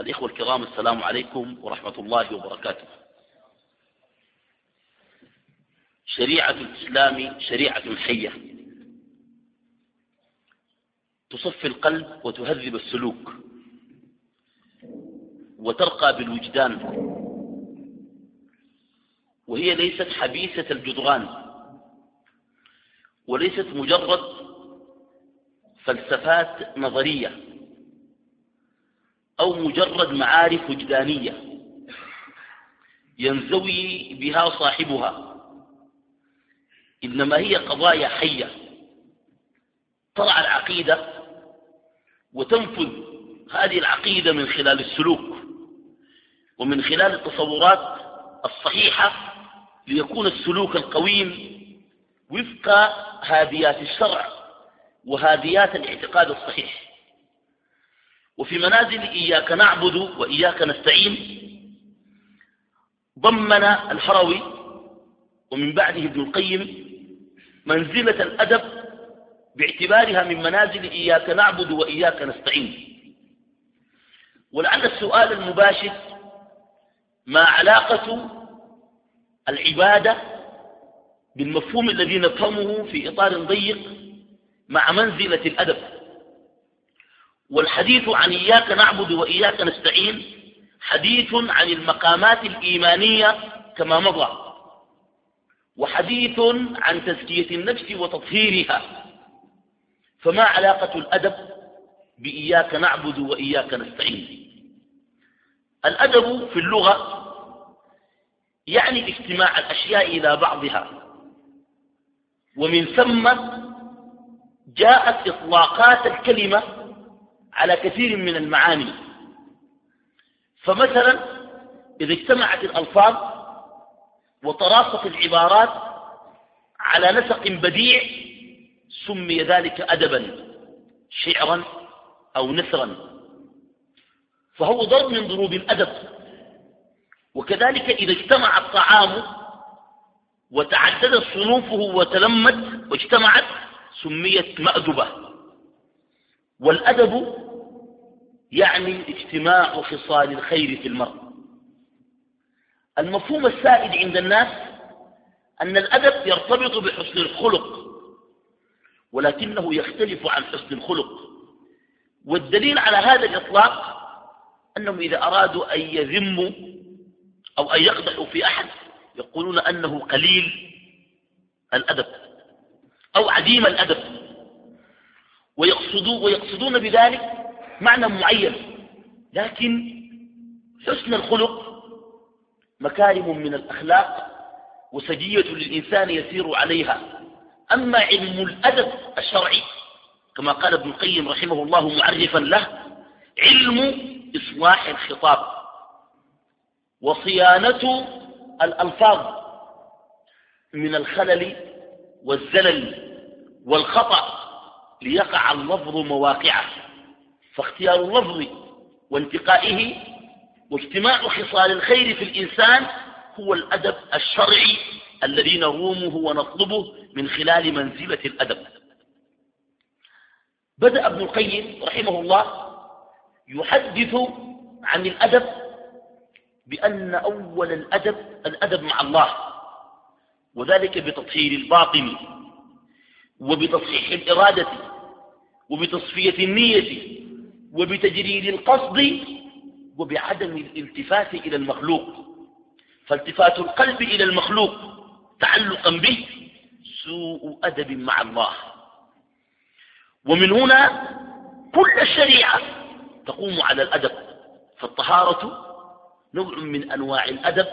الإخوة الكرام السلام عليكم ورحمة الله وبركاته. شريعة الإسلام شريعة حية. تصفي القلب وتهذب السلوك. وترقى بالوجدان. وهي ليست حبيسة الجدران. وليست مجرد فلسفات نظرية. أو مجرد معارف وجدانية ينزوي بها صاحبها. إنما هي قضايا حية. ترعى العقيدة وتنفذ هذه العقيدة من خلال السلوك ومن خلال التصورات الصحيحة ليكون السلوك القويم وفق هاديات الشرع وهاديات الاعتقاد الصحيح. وفي منازل إياك نعبد وإياك نستعين ضمن الحروي ومن بعده ابن القيم منزلة الأدب باعتبارها من منازل إياك نعبد وإياك نستعين. ولعل السؤال المباشر ما علاقة العبادة بالمفهوم الذي نفهمه في إطار ضيق مع منزلة الأدب؟ والحديث عن إياك نعبد وإياك نستعين حديث عن المقامات الإيمانية كما مضى وحديث عن تزكية النفس وتطهيرها فما علاقة الأدب بإياك نعبد وإياك نستعين؟ الأدب في اللغة يعني اجتماع الأشياء إلى بعضها ومن ثم جاءت إطلاقات الكلمة على كثير من المعاني. فمثلا إذا اجتمعت الألفاظ وتراصت العبارات على نسق بديع سمي ذلك أدبا شعرا أو نثرا. فهو ضرب من ضروب الأدب. وكذلك إذا اجتمع الطعام وتعددت صنوفه وتلمت واجتمعت سميت مأدبة. والأدب يعني اجتماع خصال الخير في المرء. المفهوم السائد عند الناس أن الأدب يرتبط بحسن الخلق ولكنه يختلف عن حسن الخلق. والدليل على هذا الإطلاق أنهم إذا أرادوا أن يذموا أو أن يقدحوا في أحد يقولون أنه قليل الأدب أو عديم الأدب. ويقصدون, ويقصدون بذلك معنى معين. لكن حسن الخلق مكارم من الأخلاق وسجية للإنسان يسير عليها. أما علم الأدب الشرعي كما قال ابن القيم رحمه الله معرفا له علم إصلاح الخطاب وصيانة الألفاظ من الخلل والزلل والخطأ. ليقع اللفظ مواقعه فاختيار اللفظ وانتقائه واجتماع خصال الخير في الإنسان هو الأدب الشرعي الذي نرومه ونطلبه من خلال منزلة الأدب. بدأ ابن القيم رحمه الله يحدث عن الأدب بأن أول الأدب الأدب مع الله وذلك بتطهير الباطن وبتصحيح الإرادة وبتصفية النية وبتجريد القصد وبعدم الالتفات إلى المخلوق. فالتفات القلب إلى المخلوق تعلقا به سوء أدب مع الله. ومن هنا كل الشريعة تقوم على الأدب. فالطهارة نوع من أنواع الأدب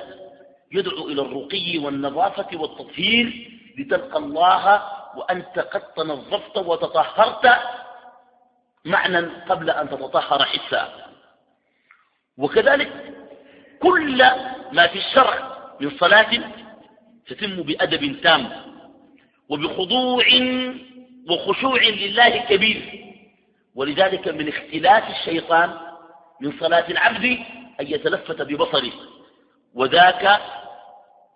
يدعو إلى الرقي والنظافة والتطهير لتلقى الله وأنت قد تنظفت وتطهرت معنى قبل أن تتطهر حسا وكذلك كل ما في الشرع من صلاة تتم بأدب تام وبخضوع وخشوع لله كبير ولذلك من اختلاف الشيطان من صلاة العبد أن يتلفت ببصره. وذاك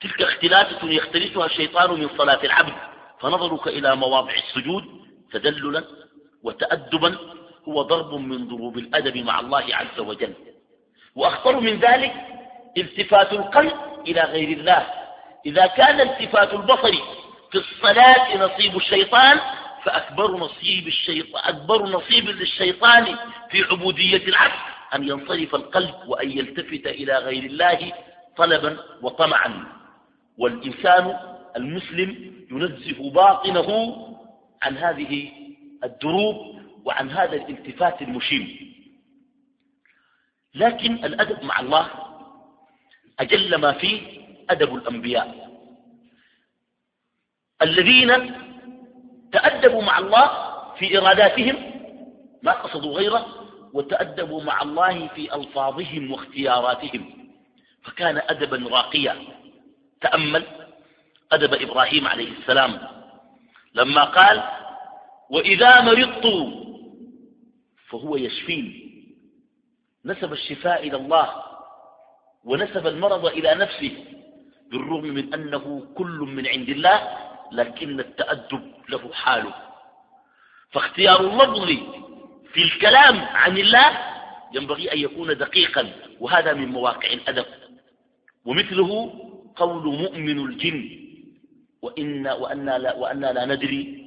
تلك اختلافة يختلفها الشيطان من صلاة العبد. فنظرك إلى مواضع السجود تدللا وتأدبا هو ضرب من ضروب الأدب مع الله عز وجل. وأخطر من ذلك التفات القلب إلى غير الله. إذا كان التفات البصر في الصلاة نصيب الشيطان فأكبر نصيب الشيطان أكبر نصيب للشيطان في عبودية العبد أن ينصرف القلب وأن يلتفت إلى غير الله طلبا وطمعا. والإنسان المسلم ينزه باطنه عن هذه الدروب وعن هذا الالتفات المشيم لكن الأدب مع الله أجل ما فيه أدب الأنبياء. الذين تأدبوا مع الله في إراداتهم ما قصدوا غيره وتأدبوا مع الله في ألفاظهم واختياراتهم. فكان أدبا راقيا. تأمل أدب إبراهيم عليه السلام لما قال وإذا مرضت فهو يشفين نسب الشفاء إلى الله ونسب المرض إلى نفسه بالرغم من أنه كل من عند الله لكن التأدب له حاله. فاختيار اللفظ في الكلام عن الله ينبغي أن يكون دقيقا وهذا من مواقع الأدب. ومثله قول مؤمن الجن وإن وأنا لا, وأنا لا ندري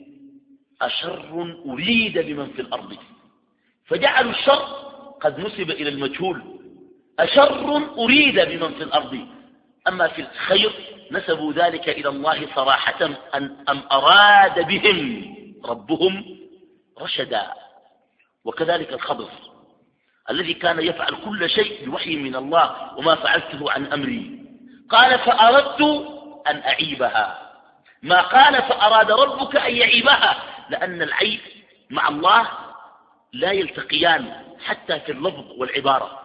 أشر أريد بمن في الأرض. فجعلوا الشر قد نسب إلى المجهول. أشر أريد بمن في الأرض. أما في الخير نسبوا ذلك إلى الله صراحة أن أم أراد بهم ربهم رشدا. وكذلك الخبر الذي كان يفعل كل شيء بوحي من الله وما فعلته عن أمري. قال فأردت أن أعيبها. ما قال فأراد ربك أن يعيبها لأن العيب مع الله لا يلتقيان حتى في اللفظ والعبارة.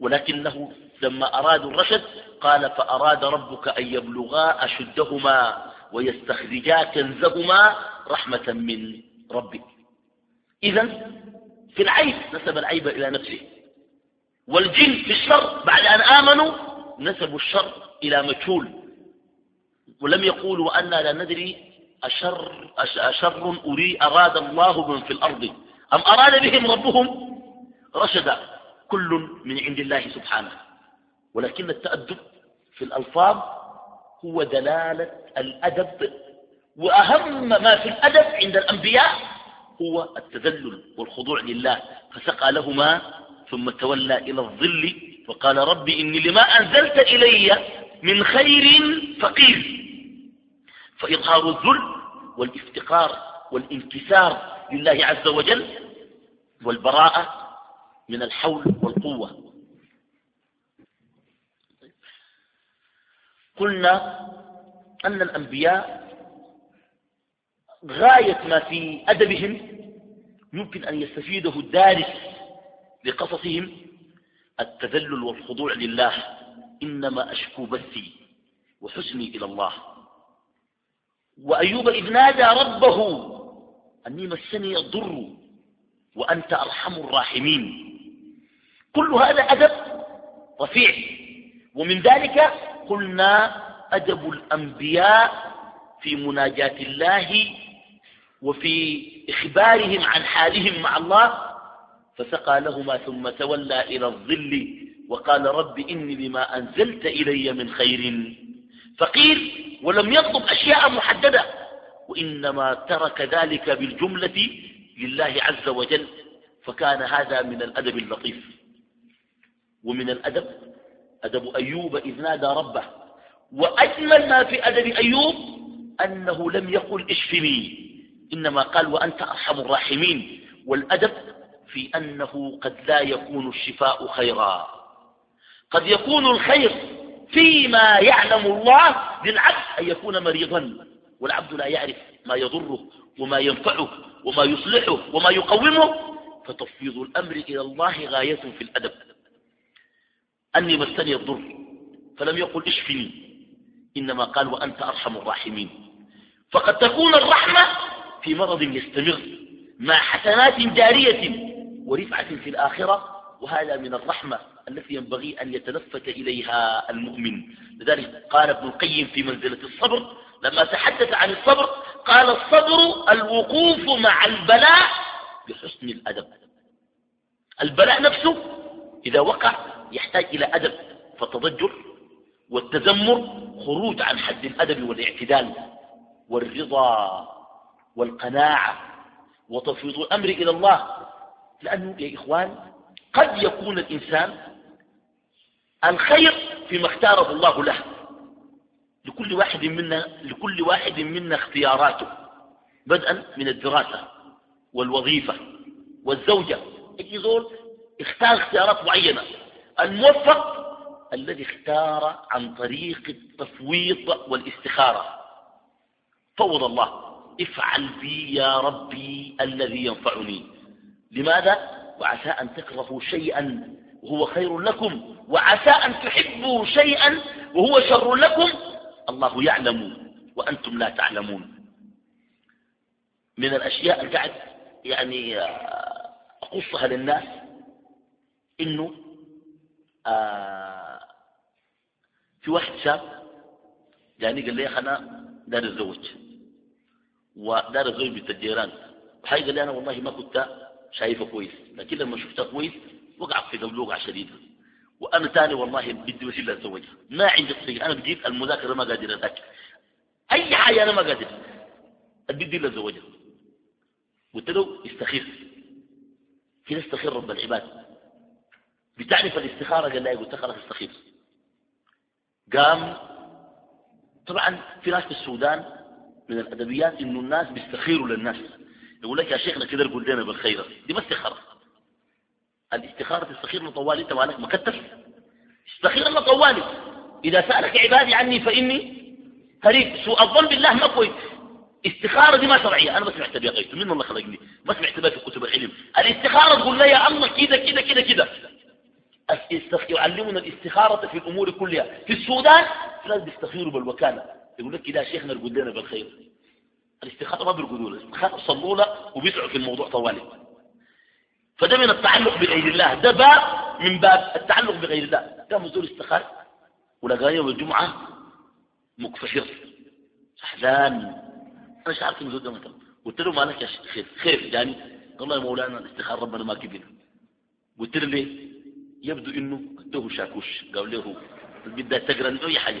ولكنه لما أرادوا الرشد قال فأراد ربك أن يبلغا أشدهما ويستخرجا كنزهما رحمة من ربك. إذا في العيب نسب العيب إلى نفسه والجن في الشر بعد أن آمنوا نسبوا الشر إلى مجهول. ولم يقولوا أنا لا ندري أشر, أشر أري أراد الله من في الأرض. أم أراد بهم ربهم رشدا كل من عند الله سبحانه. ولكن التأدب في الألفاظ هو دلالة الأدب وأهم ما في الأدب عند الأنبياء هو التذلل والخضوع لله. فسقى لهما ثم تولى إلى الظل وقال رب إني لما أنزلت إلي من خير فقير. فإظهار الذل والافتقار والانكسار لله عز وجل والبراءة من الحول والقوة. قلنا أن الأنبياء غاية ما في أدبهم يمكن أن يستفيده الدارس لقصصهم التذلل والخضوع لله. إنما أشكو بثي وحزني إلى الله. وأيوب إذ نادى ربه أني مسني الضر وأنت أرحم الراحمين. كل هذا أدب رفيع. ومن ذلك قلنا أدب الأنبياء في مناجاة الله وفي إخبارهم عن حالهم مع الله. فسقى لهما ثم تولى إلى الظل وقال رب إني لما أنزلت إلي من خير. فقيل ولم يطلب أشياء محددة. وإنما ترك ذلك بالجملة لله عز وجل فكان هذا من الأدب اللطيف. ومن الأدب أدب أيوب إذ نادى ربه. وأجمل ما في أدب أيوب أنه لم يقل اشفني. إنما قال وأنت أرحم الراحمين. والأدب في أنه قد لا يكون الشفاء خيرا. قد يكون الخير فيما يعلم الله للعبد أن يكون مريضا. والعبد لا يعرف ما يضره وما ينفعه وما يصلحه وما يقومه. فتفويض الأمر إلى الله غاية في الأدب. أني مسني الضر فلم يقل اشفني. إنما قال وأنت أرحم الراحمين. فقد تكون الرحمة في مرض يستمر مع حسنات جارية ورفعة في الآخرة وهذا من الرحمة. التي ينبغي أن يتلفت إليها المؤمن. لذلك قال ابن القيم في منزلة الصبر لما تحدث عن الصبر قال الصبر الوقوف مع البلاء بحسن الأدب. البلاء نفسه إذا وقع يحتاج إلى أدب فالتضجر والتذمر خروج عن حد الأدب والاعتدال والرضا والقناعة وتفويض الأمر إلى الله. لأنه يا إخوان قد يكون الإنسان الخير فيما اختاره الله له. لكل واحد منا لكل واحد منا اختياراته بدءا من الدراسة والوظيفة والزوجة. يجي زول اختار اختيارات معينة. الموفق الذي اختار عن طريق التفويض والاستخارة. فوض الله. افعل بي يا ربي الذي ينفعني. لماذا؟ وعسى أن تكرهوا شيئا. وهو خير لكم وعسى أن تحبوا شيئا وهو شر لكم. الله يعلم وأنتم لا تعلمون. من الأشياء اللي قاعد يعني أقصها للناس إنه آه في واحد شاب يعني قال لي أنا دار الزوج ودار الزوج بالتجيران وحي قال لي أنا والله ما كنت شايفه كويس لكن لما شفتها كويس وقع في دولوقة شديدة وأنا تاني والله بدي وسيلة أتزوجها ما عندي طريقة أنا بجيب المذاكرة ما قادر أذاكر أي حاجة أنا ما قادر. بدي إلا أتزوجها قلت له استخير. كده استخير رب العباد. بتعرف الاستخارة؟ قال لا. قلت خلاص استخير. قام طبعا في ناس في السودان من الأدبيات إنه الناس بيستخيروا للناس. يقول لك يا شيخنا كده قول لنا بالخير. دي ما استخارة. الاستخارة تستخير طوالي انت مالك مكتف. استخير طوالي. إذا سألك عبادي عني فإني قريب سوء الظن بالله ما كويس استخارة دي ما شرعية. أنا ما سمعت بها غيرت من الله خلقني؟ ما سمعت بها في كتب العلم. الاستخارة تقول لي يا الله كده كده كده كده يعلمنا الاستخارة في الأمور كلها. في السودان ناس بيستخيروا بالوكالة. يقول لك كده شيخنا قول لنا بالخير. الاستخارة ما بيرقدوا له. الاستخارة صلوا له وبيسعوا في الموضوع طوالي. فده من التعلق بغير الله. ده باب من باب التعلق بغير الله. قام زول استخار ولقى يوم الجمعة مكفشر حزان أنا مش عارف المزود ده مثلا. قلت له مالك يا خير. خير. يعني قال يا مولانا الاستخار ربنا ما كبير قلت له ليه؟ يبدو إنه ادوه شاكوش. قال له بدها تقرا أي حاجة.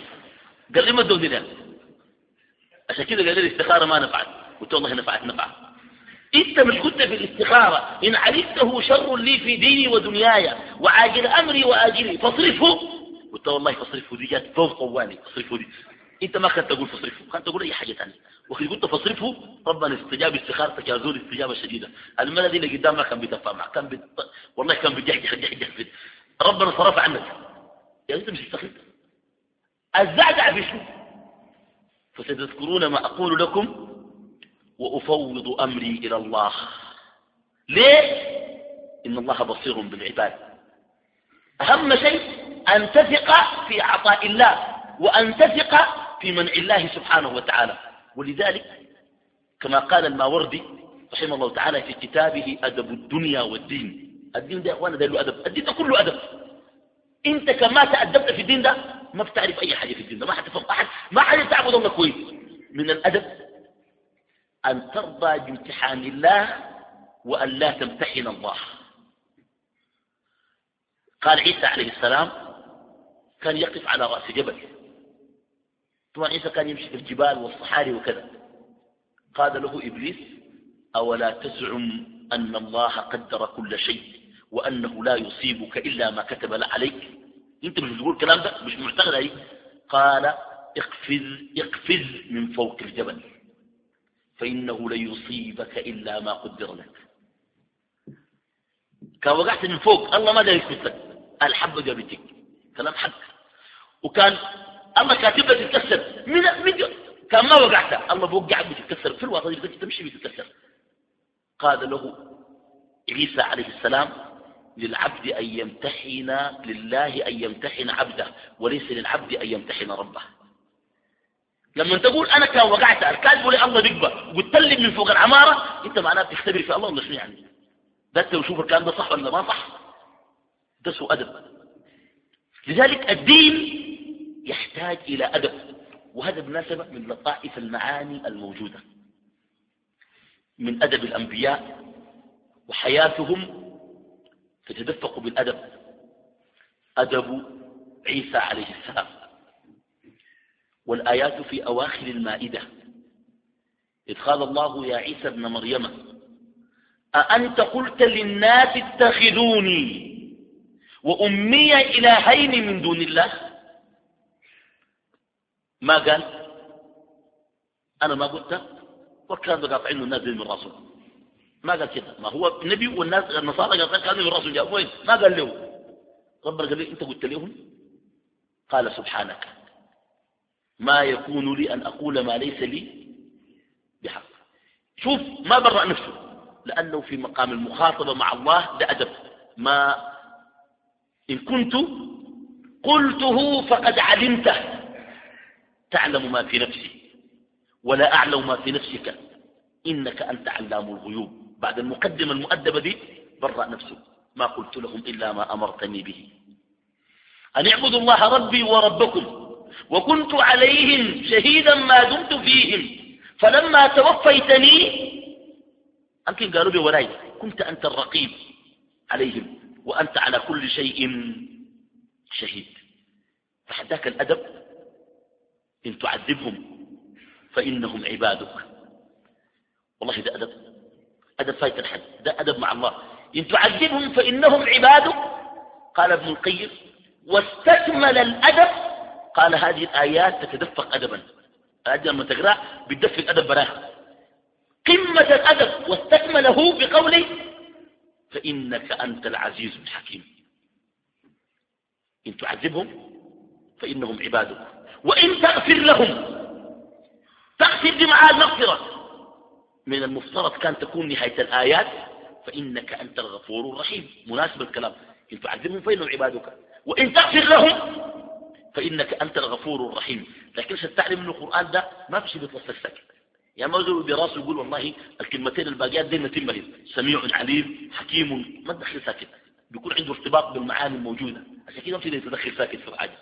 قال لي ما ادوه عشان كده قال لي الاستخارة ما نفعت. قلت والله نفعت نفعت. إنت مش كنت في الاستخارة. إن علمته شر لي في ديني ودنياي وعاجل أمري وآجلي. فاصرفه. قلت والله فاصرفه. دي جات فوق طوالي فاصرفه دي. أنت ما كنت تقول فاصرفه. كنت تقول أي حاجة ثانية وقد قلت فاصرفه ربنا استجاب استخارتك يا زول استجابة شديدة. المدى دي اللي قدام ما كان بيتفق معك. كان بيت... والله كان بيجحجح جحجح ربنا صرف عنك. يا أنت مش استخير الزعزع في فستذكرون ما أقول لكم وأفوض أمري إلى الله. ليه؟ إن الله بصير بالعباد. أهم شيء أن تثق في عطاء الله وأن تثق في منع الله سبحانه وتعالى. ولذلك كما قال الماوردي رحمه الله تعالى في كتابه أدب الدنيا والدين. الدين ده أخوانا ده له أدب. الدين ده كله أدب. أنت كما تأدبت في الدين ده ما بتعرف أي حاجة في الدين ده. ما حتفهم أحد ما حد تعبد الله كويس. من الأدب أن ترضى بامتحان الله وأن لا تمتحن الله. قال عيسى عليه السلام كان يقف على رأس جبل. طبعا عيسى كان يمشي في الجبال والصحاري وكذا. قال له إبليس أولا تزعم أن الله قدر كل شيء وأنه لا يصيبك إلا ما كتب عليك. أنت مش بتقول الكلام ده؟ مش معتقد عليه قال اقفز اقفز من فوق الجبل. فإنه لن يصيبك إلا ما قدر لك. كان وقعت من فوق الله ما داري يثبت لك الحبة جابتك كلام حق. وكان الله كاتب لك تتكسر من من كان ما وقعت. الله بوقعك بتتكسر في الوقت اللي تمشي بتتكسر قال له عيسى عليه السلام للعبد أن يمتحن لله أن يمتحن عبده وليس للعبد أن يمتحن ربه. لما تقول أنا كان وقعت الكاذب لي الله بيقبى وتطلب من فوق العمارة أنت معناه تختبر في الله ولا شنو يعني؟ ده لو شوف الكلام ده صح ولا ما صح؟ ده سوء أدب. لذلك الدين يحتاج إلى أدب وهذا بالمناسبة من لطائف المعاني الموجودة. من أدب الأنبياء وحياتهم تتدفق بالأدب. أدب عيسى عليه السلام. والآيات في أواخر المائدة. إذ قال الله يا عيسى ابن مريم أأنت قلت للناس اتخذوني وأمي إلهين من دون الله؟ ما قال؟ أنا ما قلت وكان قاطعين الناس من راسه ما قال كده؟ ما هو النبي والناس النصارى قاطعين كانوا من وين ما قال له؟ ربنا قال لي أنت قلت لهم؟ قال سبحانك. ما يكون لي أن أقول ما ليس لي بحق. شوف ما برأ نفسه. لأنه في مقام المخاطبة مع الله ده أدب ما إن كنت قلته فقد علمته. تعلم ما في نفسي ولا أعلم ما في نفسك. إنك أنت علام الغيوب. بعد المقدمة المؤدبة دي برأ نفسه. ما قلت لهم إلا ما أمرتني به. أن اعبدوا الله ربي وربكم. وكنت عليهم شهيدا ما دمت فيهم. فلما توفيتني أمكن قالوا بي وراي كنت أنت الرقيب عليهم وأنت على كل شيء شهيد. فحداك الأدب إن تعذبهم فإنهم عبادك. والله ده أدب أدب فايت الحد ده أدب مع الله. إن تعذبهم فإنهم عبادك. قال ابن القيم واستكمل الأدب قال هذه الآيات تتدفق أدبا. الآيات لما تقرأ بتدفق أدب براها قمة الأدب واستكمله بقوله فإنك أنت العزيز الحكيم. إن تعذبهم فإنهم عبادك. وإن تغفر لهم تغفر بمعاد المغفرة. من المفترض كان تكون نهاية الآيات فإنك أنت الغفور الرحيم. مناسب الكلام. إن تعذبهم فإنهم عبادك. وإن تغفر لهم فإنك أنت الغفور الرحيم. لكن ستعلم أن القرآن ده ما في شيء بيتوصل ساكت يعني ما يقول براسه يقول والله الكلمتين الباقيات دي نتمه سميع عليم حكيم ما تدخل ساكت. بيكون عنده ارتباط بالمعاني الموجودة. عشان كده ما يتدخل ساكت في الحاجة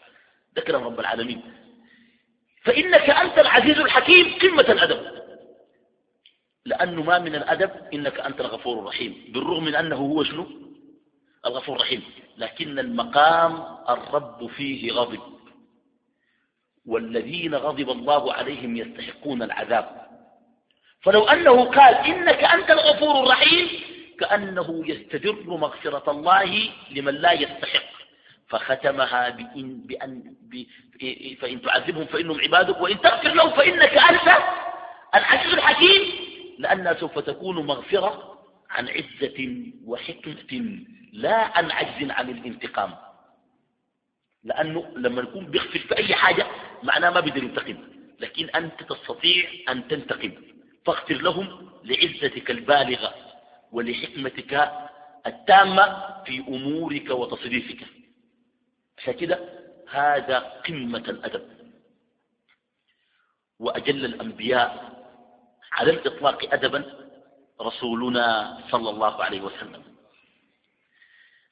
ده كلام رب العالمين. فإنك أنت العزيز الحكيم قمة الأدب. لأنه ما من الأدب إنك أنت الغفور الرحيم. بالرغم من أنه هو شنو؟ الغفور الرحيم. لكن المقام الرب فيه غضب والذين غضب الله عليهم يستحقون العذاب. فلو أنه قال إنك أنت الغفور الرحيم كأنه يستدر مغفرة الله لمن لا يستحق. فختمها بإن, بأن فإن تعذبهم فإنهم عبادك وإن تغفر لهم فإنك أنت العزيز الحكيم. لأنها سوف تكون مغفرة عن عزة وحكمة لا عن عجز عن الانتقام. لأنه لما نكون بيغفر في أي حاجة معناه ما بيقدر ينتقم. لكن أنت تستطيع أن تنتقم. فاغفر لهم لعزتك البالغة ولحكمتك التامة في أمورك وتصريفك. عشان كده هذا قمة الأدب. وأجل الأنبياء على الإطلاق أدبا رسولنا صلى الله عليه وسلم.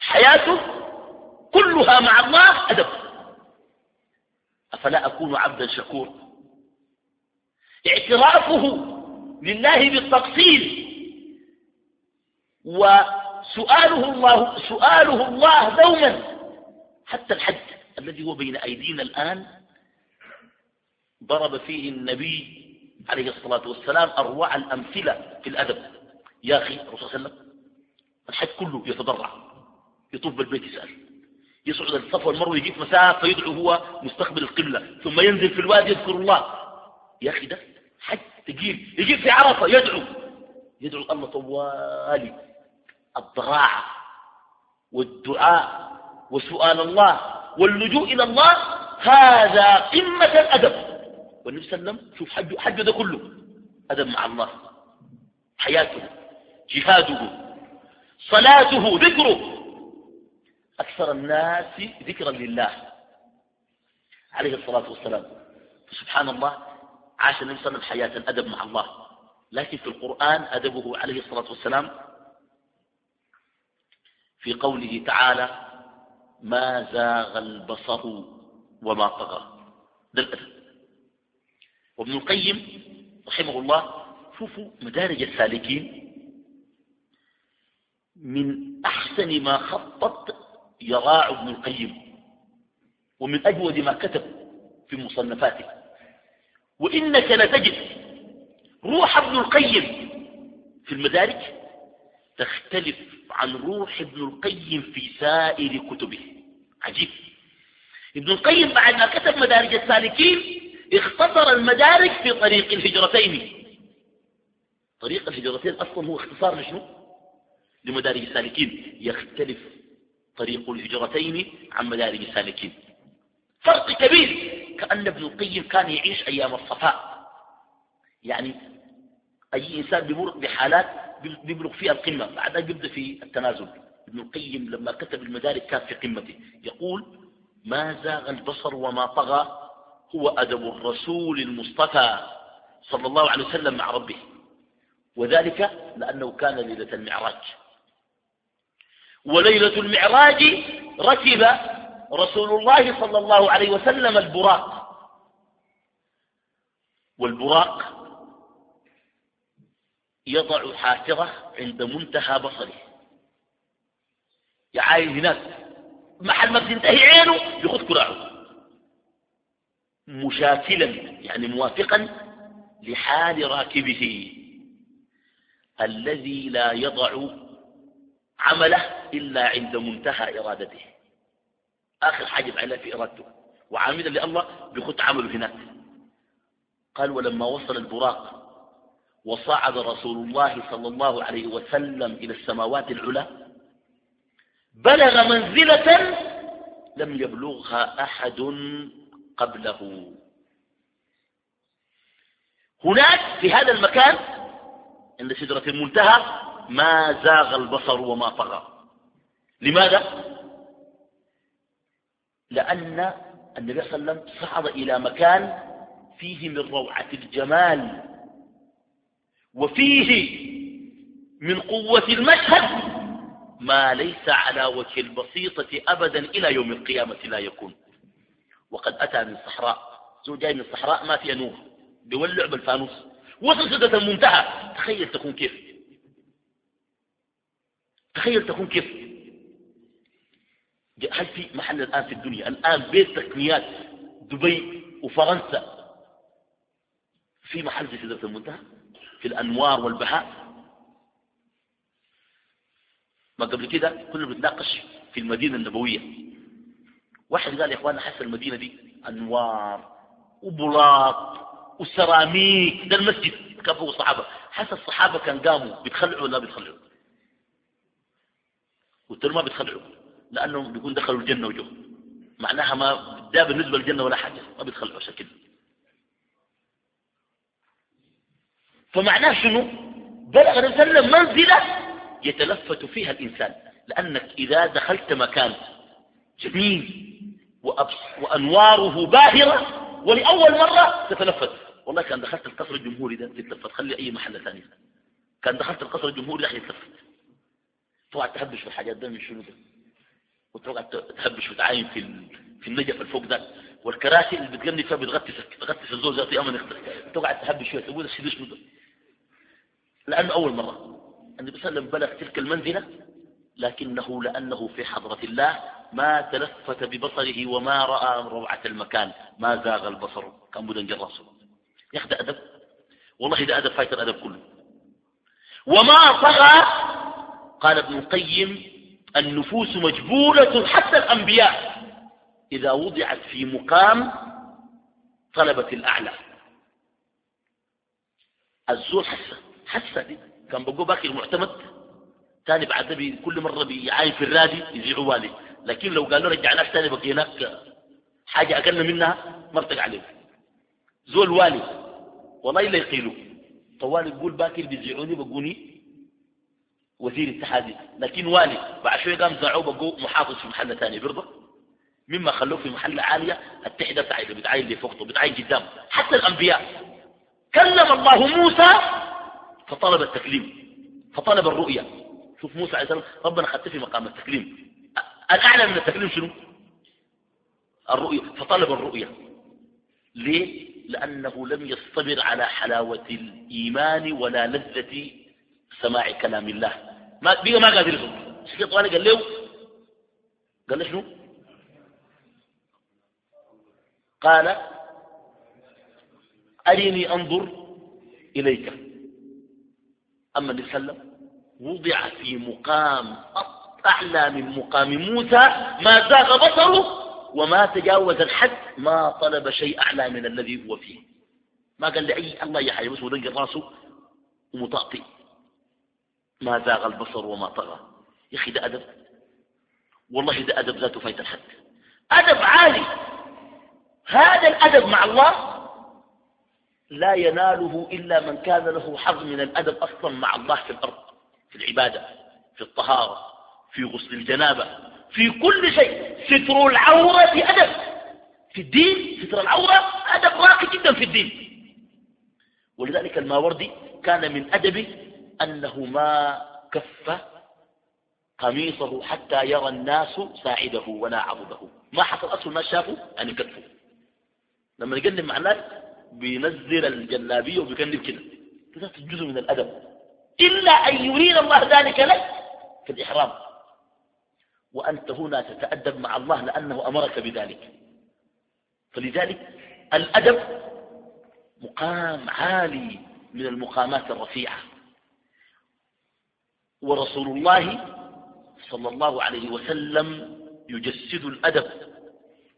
حياته كلها مع الله أدب. أفلا أكون عبدا شكور اعترافه لله بالتقصير وسؤاله الله, سؤاله الله دوما. حتى الحج الذي هو بين أيدينا الآن ضرب فيه النبي عليه الصلاة والسلام أروع الأمثلة في الأدب. يا أخي الرسول صلى الله عليه وسلم الحج كله يتضرع يطوف بالبيت يسأل. يصعد الصف والمروة يجيب مسافة يدعو هو مستقبل القبلة ثم ينزل في الوادي يذكر الله. يا أخي ده حج تجيب يجيب في عرفة يدعو. يدعو الله طوالي. الضراعة والدعاء وسؤال الله واللجوء إلى الله هذا قمة الأدب. والنبي صلى الله عليه وسلم شوف حجه, حجه ده كله. أدب مع الله. حياته جهاده صلاته ذكره. أكثر الناس ذكرا لله عليه الصلاة والسلام. سبحان الله عاش النبي حياة الأدب مع الله. لكن في القرآن أدبه عليه الصلاة والسلام في قوله تعالى ما زاغ البصر وما طغى ده الأدب. وابن القيم رحمه الله شوفوا مدارج السالكين. من أحسن ما خطط يراع ابن القيم ومن أجود ما كتب في مصنفاته. وإنك لتجد روح ابن القيم في المدارج تختلف عن روح ابن القيم في سائر كتبه. عجيب. ابن القيم بعد ما كتب مدارج السالكين اختصر المدارج في طريق الهجرتين. طريق الهجرتين أصلا هو اختصار لشنو؟ لمدارج السالكين. يختلف طريق الهجرتين عن مدارج السالكين فرق كبير كأن ابن القيم كان يعيش أيام الصفاء. يعني أي إنسان بيمر بحالات بيبلغ فيها القمة. بعدها بيبدأ في التنازل ابن القيم لما كتب المدارج كان في قمته. يقول ما زاغ البصر وما طغى هو أدب الرسول المصطفى صلى الله عليه وسلم مع ربه. وذلك لأنه كان ليلة المعراج. وليلة المعراج ركب رسول الله صلى الله عليه وسلم البراق. والبراق يضع حافرة عند منتهى بصره. يعاين هناك محل ما تنتهي عينه يخذ كراعه. مشاكلا يعني موافقا لحال راكبه. الذي لا يضع عمله إلا عند منتهى إرادته. آخر حاجة بعلها في إرادته. وعاملا لله بخط عمله هناك قال ولما وصل البراق وصعد رسول الله صلى الله عليه وسلم إلى السماوات العلى بلغ منزلة لم يبلغها أحد قبله. هناك في هذا المكان عند سدرة المنتهى ما زاغ البصر وما طغى. لماذا؟ لأن النبي صلى الله عليه وسلم صعد إلى مكان فيه من روعة الجمال وفيه من قوة المشهد. ما ليس على وجه البسيطة أبدا إلى يوم القيامة لا يكون. وقد أتى من الصحراء زو جاي من الصحراء ما فيها نور بيولع بالفانوس وصل سدة المنتهى. تخيل تكون كيف. تخيل تكون كيف. هل في محل الآن في الدنيا؟ الآن بيت تقنيات دبي وفرنسا. في محل في سدرة المنتهى؟ في الأنوار والبهاء؟ ما قبل كده كنا بنتناقش في المدينة النبوية. واحد قال يا اخوانا حس المدينة دي أنوار وبلاط وسراميك ده المسجد. كان فوق الصحابة حس الصحابة كان قاموا بيتخلعوا ولا بيتخلعوا؟ قلت له ما بيتخلعوا لأنهم بيكون دخلوا الجنة وجوه. معناها ما ده بالنسبة للجنة ولا حاجة ما بيتخلعوا شكل. فمعناه شنو؟ بلغ النبي صلى الله عليه وسلم منزلة يتلفت فيها الإنسان لأنك إذا دخلت مكان جميل وأنواره باهرة ولأول مرة تتلفت. والله كان دخلت القصر الجمهوري ده تتلفت خلي أي محل ثاني. كان دخلت القصر الجمهوري ده يتلفت. تقعد تهبش في الحاجات ده من شنو ده؟ وتقعد تهبش وتعاين في في النجف الفوق ده. والكراسي اللي بتغني فيها بتغطس الزوجة في أمن أختك. تقعد تهبش شوية تقول الشيء شنو ده؟ لأنه أول مرة. النبي صلى الله عليه وسلم بلغ تلك المنزلة لكنه لأنه في حضرة الله ما تلفت ببصره وما رأى روعة المكان. ما زاغ البصر. كان بدن جراسه ياخذ أدب. والله ده أدب فايت الأدب كله. وما طغى قال ابن القيم النفوس مجبولة حتى الأنبياء. إذا وضعت في مقام طلبة الأعلى. الزول حسة حسة دي كان بقول باكي المعتمد. ثاني بعد بي كل مرة بيعاين في الرادي يزيعوا والي. لكن لو قالوا رجعناك ثاني بقي هناك حاجة أقل منها ما عليه. زول والي. والله لا يقيلوا طوال يقول باكر بيزيعوني بقوني وزير اتحادي لكن والي بعد شوية قام زعوه بقوا محافظ في محل ثاني برضه مما خلوه في محل عالية التحدة بتاعته بتعين اللي فوقته بتعين قدام حتى الأنبياء كلم الله موسى فطلب التكليم فطلب الرؤية. شوف موسى عليه السلام ربنا خدت في مقام التكليم. الأعلى من التكليم شنو؟ الرؤية فطلب الرؤية. ليه؟ لأنه لم يصطبر على حلاوة الإيمان ولا لذة سماع كلام الله. ما بقى ما قادر يصبر شيخ طوالي قال له قال له شنو؟ قال أريني أنظر إليك. أما النبي صلى الله عليه وسلم وضع في مقام أعلى من مقام موسى ما زاغ بصره وما تجاوز الحد ما طلب شيء أعلى من الذي هو فيه. ما قال لأي الله يحيي بس ودق راسه ومطاطي. ما زاغ البصر وما طغى. يا أخي ده أدب. والله ده أدب ذاته فايت الحد. أدب عالي. هذا الأدب مع الله لا يناله إلا من كان له حظ من الأدب أصلا مع الله في الأرض في العبادة في الطهارة في غسل الجنابة في كل شيء. ستر العورة أدب. في الدين ستر العورة أدب راقي جدا في الدين. ولذلك الماوردي كان من أدبه أنه ما كف قميصه حتى يرى الناس ساعده ولا عضده. ما حصل أصل ما شافه أن يكفه لما يقلب مع الناس بينزل الجلابية وبيكلم كده. كده جزء من الأدب. إلا أن يريد الله ذلك لك في الإحرام. وأنت هنا تتأدب مع الله لأنه أمرك بذلك. فلذلك الأدب مقام عالي من المقامات الرفيعة. ورسول الله صلى الله عليه وسلم يجسد الأدب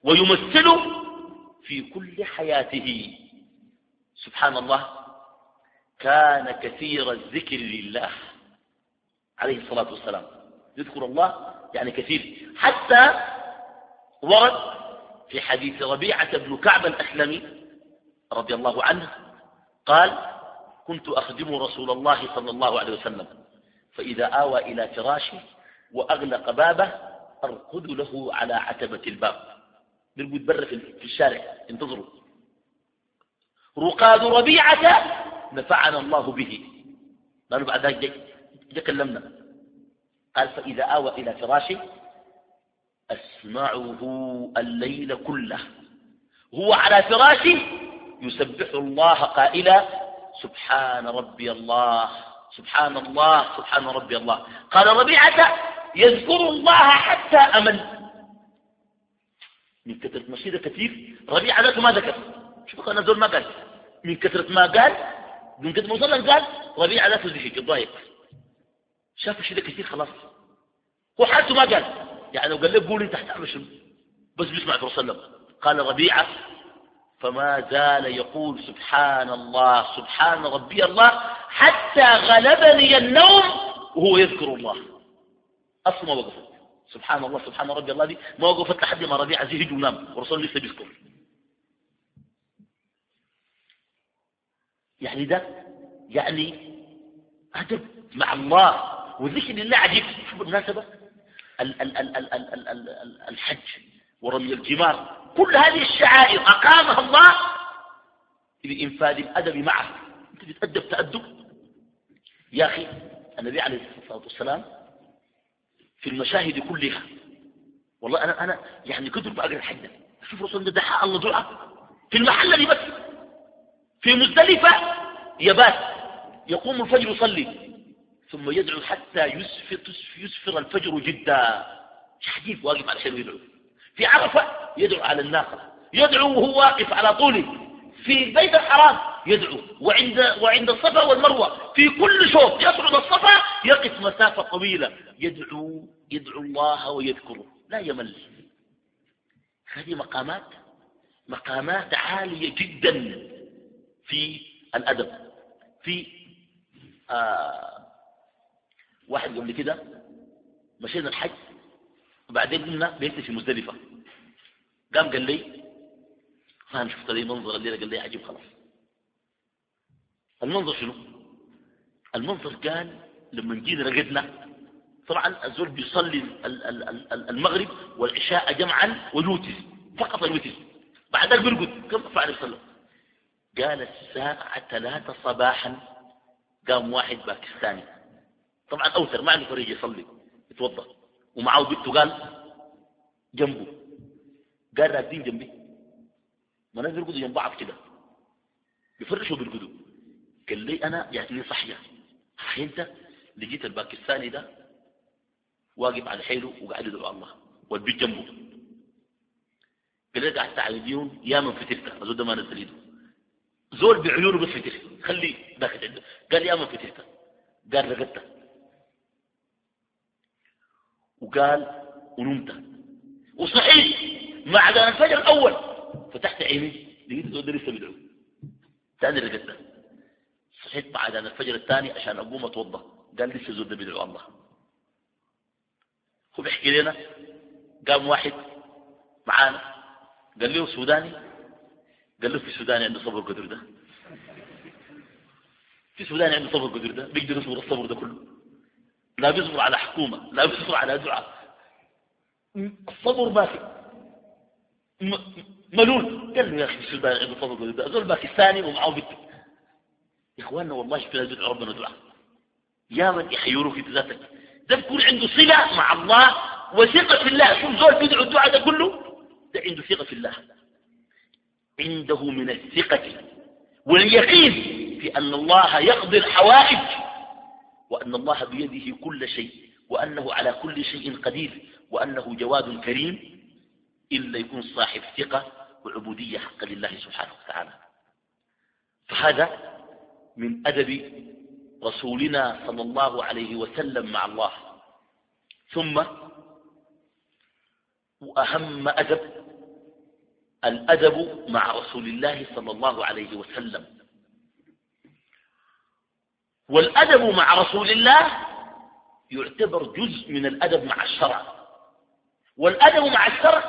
ويمثله في كل حياته. سبحان الله كان كثير الذكر لله عليه الصلاة والسلام. يذكر الله يعني كثير. حتى ورد في حديث ربيعة بن كعب الأسلمي رضي الله عنه قال كنت أخدم رسول الله صلى الله عليه وسلم. فإذا آوى إلى فراشه وأغلق بابه أرقد له على عتبة الباب. بيرقد برا في الشارع انتظروا. رقاد ربيعة نفعنا الله به. قالوا بعد ذلك تكلمنا قال فإذا آوى إلى فراشه أسمعه الليل كله. هو على فراشه يسبح الله قائلا سبحان ربي الله. سبحان الله سبحان ربي الله. قال ربيعة يذكر الله حتى أمن من كثرة مشيدة كثير. ربيعة ذاته ما ذكر. شوف أنا زول ما قال. من كثرة ما قال من كثرة ما قال ربيعة ذاته زهق ضايق. شاف الشيء كثير خلاص. هو حالته ما قال. يعني لو قال لك قول انت حتعمل بس بيسمع الرسول صلى الله. عليه وسلم قال ربيعة فما زال يقول سبحان الله سبحان ربي الله حتى غلبني النوم وهو يذكر الله. أصلا ما وقفت. سبحان الله سبحان ربي الله دي. ما وقفت لحد ما ربيعة زهج ونام ورسول لسه بيذكر. يعني ده يعني أدب مع الله. وذكر لله عجيب. شوف بالمناسبة. الحج ورمي الجمار. كل هذه الشعائر أقامها الله لإنفاذ الأدب معه. أنت تتأدب تأدب؟ يا أخي النبي عليه الصلاة والسلام في المشاهد كلها والله أنا, أنا يعني كنت بأقرأ الحج أشوف رسول الله دحاء الله دعاء في المحل اللي بس في مزدلفة يبات يقوم الفجر يصلي ثم يدعو حتى يسفر, يسفر الفجر جدا. شحديث واقف على شيء يدعو. في عرفة يدعو على الناقة يدعو وهو واقف على طوله في البيت الحرام. يدعو وعند, وعند الصفا والمروة. في كل شوط يصعد الصفا يقف مسافة طويلة. يدعو يدعو الله ويذكره. لا يمل. هذه مقامات مقامات عالية جدا في الأدب. في آه واحد قبل كده مشينا الحج وبعدين قلنا بيت في مزدلفة. قام قال لي فاهم شفت لي منظر الليلة. قال لي عجيب خلاص. المنظر شنو؟ المنظر قال لما جينا لقيتنا طبعا الزول بيصلي المغرب والعشاء جمعا ويوتر فقط الوتر بعد ذلك بيرقد. كم فعل وسلم قال الساعة ثلاثة صباحا. قام واحد باكستاني. طبعا أوتر ما عنده طريق يصلي يتوضأ. ومعه بنته قال جنبه. قال راكدين جنبي. ما ناس بيرقدوا جنب بعض كده. بيفرشوا بيرقدوا قال لي أنا يعطيني صحية أنت؟ لقيت الباكستاني ده واقف على حيله وقاعد يدعو الله. والبيت جنبه. قال لي قعدت على ديون يا من فترت الزول ده ما نزل ايده زول بعيونه بس فتر خلي ذاك عنده. قال يا من فترت قال رقدت وقال ونمت. وصحيح. مع ذا الفجر الأول. فتحت عيني. لقيت الزول ده لسه بيدعو. ثاني رقدت صحيت بعد الفجر الثاني عشان أقوم أتوضى قال لسه الزول ده بيدعو الله؟ هو بيحكي لنا قام واحد معانا قال له سوداني؟ قال له في سوداني عنده صبر قدر ده. في سوداني عنده صبر قدر ده. بيقدر يصبر الصبر ده كله. لا بيصبر على حكومة لا بيصبر على دعاء. الصبر ما في ملول. قال له يا أخي في السودان عنده صبر قدر ده. أزول باكستاني ومعه بنته يا إخواننا والله في ناس ربنا دعاء يا من يحيروا في ذاتك. ده بيكون عنده صلة مع الله وثقة في الله. شوف زول بيدعو الدعاء ده كله ده عنده ثقة في الله. عنده من الثقة واليقين في أن الله يقضي الحوائج وأن الله بيده كل شيء وأنه على كل شيء قدير وأنه جواد كريم إلا يكون صاحب ثقة وعبودية حقا لله سبحانه وتعالى. فهذا من أدب رسولنا صلى الله عليه وسلم مع الله. ثم وأهم أدب الأدب مع رسول الله صلى الله عليه وسلم. والأدب مع رسول الله يعتبر جزء من الأدب مع الشرع. والأدب مع الشرع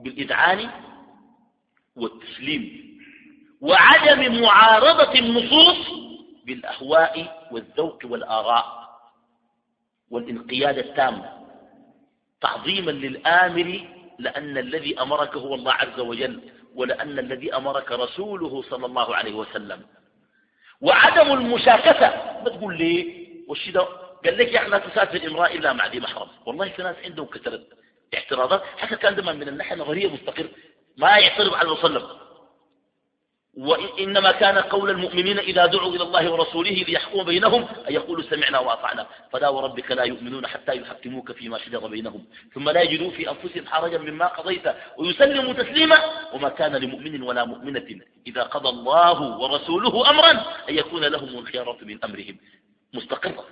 بالإذعان والتسليم. وعدم معارضة النصوص بالأهواء والذوق والآراء والانقياد التام. تعظيما للآمر لأن الذي أمرك هو الله عز وجل ولأن الذي أمرك رسوله صلى الله عليه وسلم. وعدم المشاكسة. ما تقول لي والشي ده؟ قال لك يا أخي لا تسافر امرأة إلا مع ذي محرم. والله في ناس عندهم كثرة اعتراضات. حتى كان دائما من الناحية النظرية مستقر. ما يعترض على وسلم. وإنما كان قول المؤمنين إذا دعوا إلى الله ورسوله ليحكم بينهم أن يقولوا سمعنا وأطعنا. فلا وربك لا يؤمنون حتى يحكموك فيما شجر بينهم. ثم لا يجدوا في أنفسهم حرجا مما قضيت ويسلموا تسليما. وما كان لمؤمن ولا مؤمنة إذا قضى الله ورسوله أمرا أن يكون لهم الخيارة من أمرهم. مستقرة.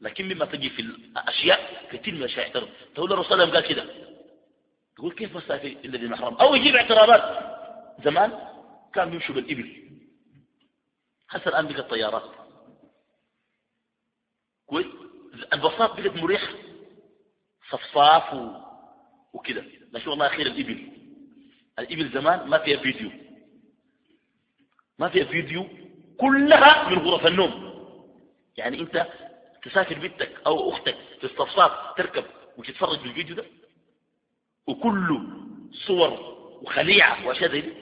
لكن مما تجي في الأشياء كثير من الأشياء يعترض تقول الرسول قال كده. تقول كيف مسافي الذي محرم؟ أو يجيب اعتراضات زمان كان بيمشوا بالإبل. حتى الآن بقت طيارات كويس؟ البساط بقت مريح صفصاف و... وكده لكن والله أخير الإبل. الإبل زمان ما فيها فيديو. ما فيها فيديو كلها من غرف النوم. يعني أنت تسافر بنتك أو أختك في الصفصاف تركب وتتفرج بالفيديو ده وكله صور وخليعة وأشياء زي دي.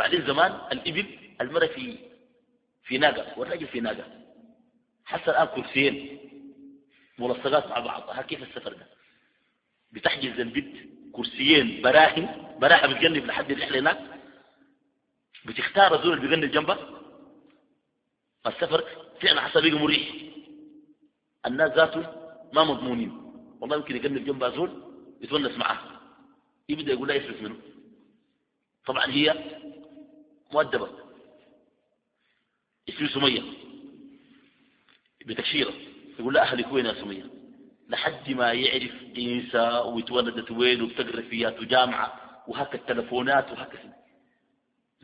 بعدين زمان الإبل المرأة في في ناقة والرجل في ناقة. حتى الآن كرسيين ملصقات مع بعض. كيف السفر ده؟ بتحجز البنت كرسيين براهن براهن بتجنب لحد الرحلة هناك. بتختار الزول اللي بيجنب جنبها السفر فعلا حسب بيجي مريح. الناس ذاته ما مضمونين. والله يمكن يجنب جنبها زول يتونس معاه. يبدأ يقول لا يصرف منه. طبعا هي مؤدبة. اسمه سمية. بتكشيرة يقول لا أهلك وين يا سمية؟ لحد ما يعرف جنسة ويتولدت وين وبتقرأ فيها جامعة وهكا التلفونات وهكا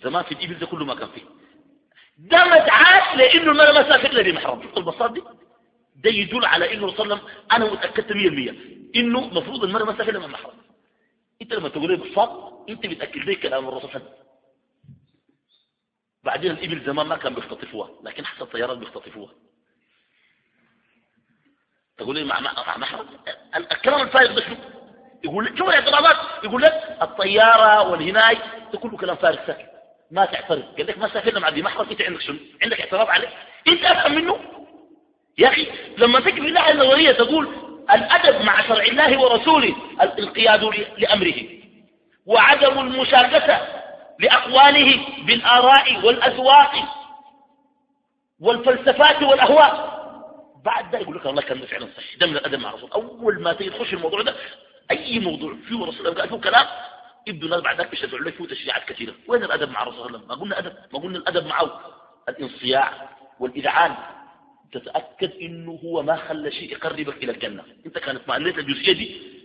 زمان في الإبل ده كله ما كان فيه. ده مدعاة لأنه المرأة ما سافر لدي محرم. شفت البساط دي؟ ده يدل على إنه صلى الله عليه وسلم أنا متأكدت 100% إنه المفروض المرأة ما سافر لما محرم. إنت لما تقول لي بساط إنت بتأكد لي كلام الرسول صلى الله عليه وسلم. بعدين الإبل زمان ما كان بيختطفوها لكن حتى الطيارات بيختطفوها. تقول لي مع مع محمد الكلام الفارغ ده شنو يقول لك شو الاعتراضات يقول لك الطيارة والهناي ده كله كلام فارغ ساكت. ما تعترض. قال لك ما سافرنا مع ابي محمد انت عندك شنو؟ عندك اعتراض عليه؟ انت افهم منه؟ يا أخي لما تجي في الناحيه النظريه تقول الأدب مع شرع الله ورسوله الانقياد لأمره. وعدم المشاكسه لأقواله بالآراء والأذواق والفلسفات والأهواء. بعد ده يقول لك الله كان فعلا صحيح. ده من الادب مع الرسول أول ما تيجي تخش الموضوع ده أي موضوع فيه رسول الله قال فيه كلام يبدو الناس بعد ذلك بيشجعوا له فيه تشريعات كثيرة. وين الأدب مع الرسول الله ما قلنا أدب ما قلنا الأدب معه. الانصياع والإذعان. تتأكد إنه هو ما خلى شيء يقربك إلى الجنة. أنت كانت معنيت الجزئيه دي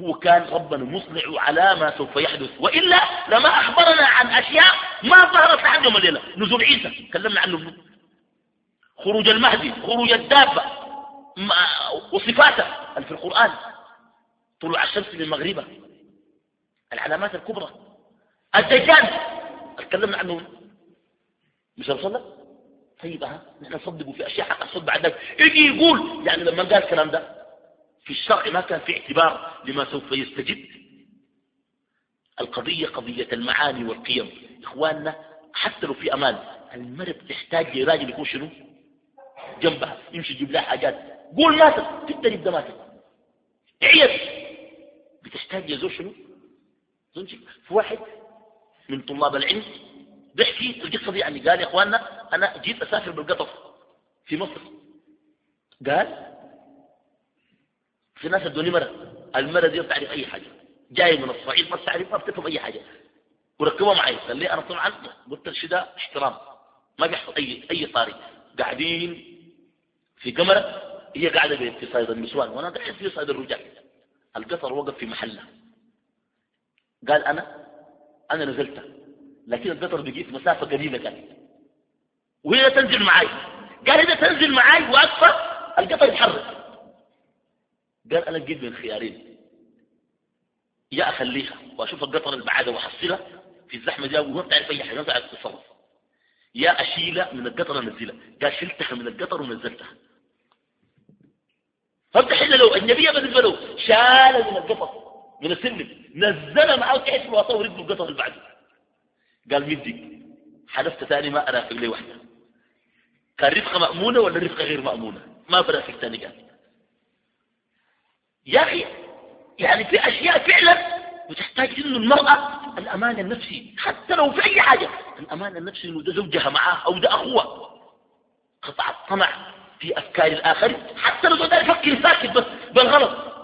هو كان ربنا مصلع على ما سوف يحدث. وإلا لما أخبرنا عن أشياء ما ظهرت لحد يوم الليلة. نزول عيسى. تكلمنا عنه. خروج المهدي خروج الدابة. وصفاته في القرآن. طلوع الشمس من مغربها العلامات الكبرى. الدجال. تكلمنا عنه. مش رسول طيب ها؟ نحن نصدقوا في أشياء حتى نصدق بعد ذلك. يجي يقول يعني لما قال الكلام ده في الشرع ما كان في اعتبار لما سوف يستجد. القضية قضية المعاني والقيم. إخواننا حتى لو في أمان المرأة بتحتاج لراجل يكون شنو؟ جنبها يمشي يجيب لها حاجات. قول ماتت تقدر يبدأ ماتت. عيت بتحتاج يزور شنو؟ في واحد من طلاب العلم. بيحكي القصة دي يعني قال يا إخواننا أنا جيت أسافر بالقطر في مصر. قال في ناس ادوني مرة المرة دي تعرف أي حاجة. جاي من الصعيد ما تعرف ما بتفهم أي حاجة. وركبها معي. قال لي أنا طبعا قلت الشداء احترام. ما بيحصل اي أي طاري قاعدين في قمرة هي قاعدة في صيد النسوان وأنا قاعد في صيد الرجال. القطر وقف في محله. قال أنا أنا نزلت لكن القطر بقيت مسافة قليلة كانت وهي تنزل معي قال إذا تنزل معي واقفة القطر يتحرك. قال أنا جيت من خيارين يا اخليها وأشوف القطر اللي بعدها واحصلها في الزحمة دي وما بتعرف اي حاجة ما بتعرف تتصرف يا اشيلها من القطر انزلها قال شلتها من القطر ونزلتها. فبتح الا لو النبي بالنسبة له شال من القطر من السلم. نزلها معه تحت في الوسط القطر اللي بعده قال مدي حلفت ثاني ما أرافق لي واحدة كان رفقة مأمونة ولا رفقة غير مأمونة؟ ما برافق ثاني قال. يا أخي يعني في أشياء فعلا وتحتاج إنه المرأة الأمان النفسي حتى لو في أي حاجة الأمان النفسي إنه ده زوجها معاه أو ده أخوه. قطع الطمع في أفكار الآخرين حتى لو ده يفكر ساكت بس بالغلط.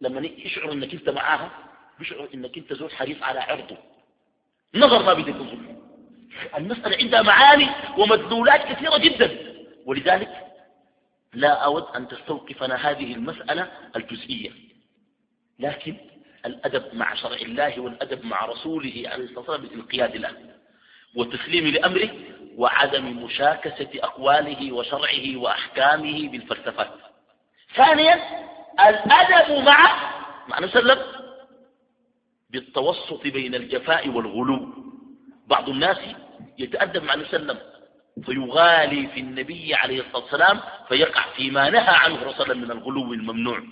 لما يشعر إنك أنت معاها بيشعر إنك أنت زوج حريص على عرضه. نظر ما بدك تظن المسألة عندها معاني ومدلولات كثيرة جدا. ولذلك لا أود أن تستوقفنا هذه المسألة الجزئية. لكن الأدب مع شرع الله والأدب مع رسوله عليه الصلاة والسلام بالانقياد له والتسليم لأمره وعدم مشاكسة أقواله وشرعه وأحكامه بالفلسفات. ثانيا الأدب مع مع نسلم بالتوسط بين الجفاء والغلو. بعض الناس يتأدب مع نسلم فيغالي في النبي عليه الصلاة والسلام فيقع فيما نهى عنه رسلا من الغلو الممنوع.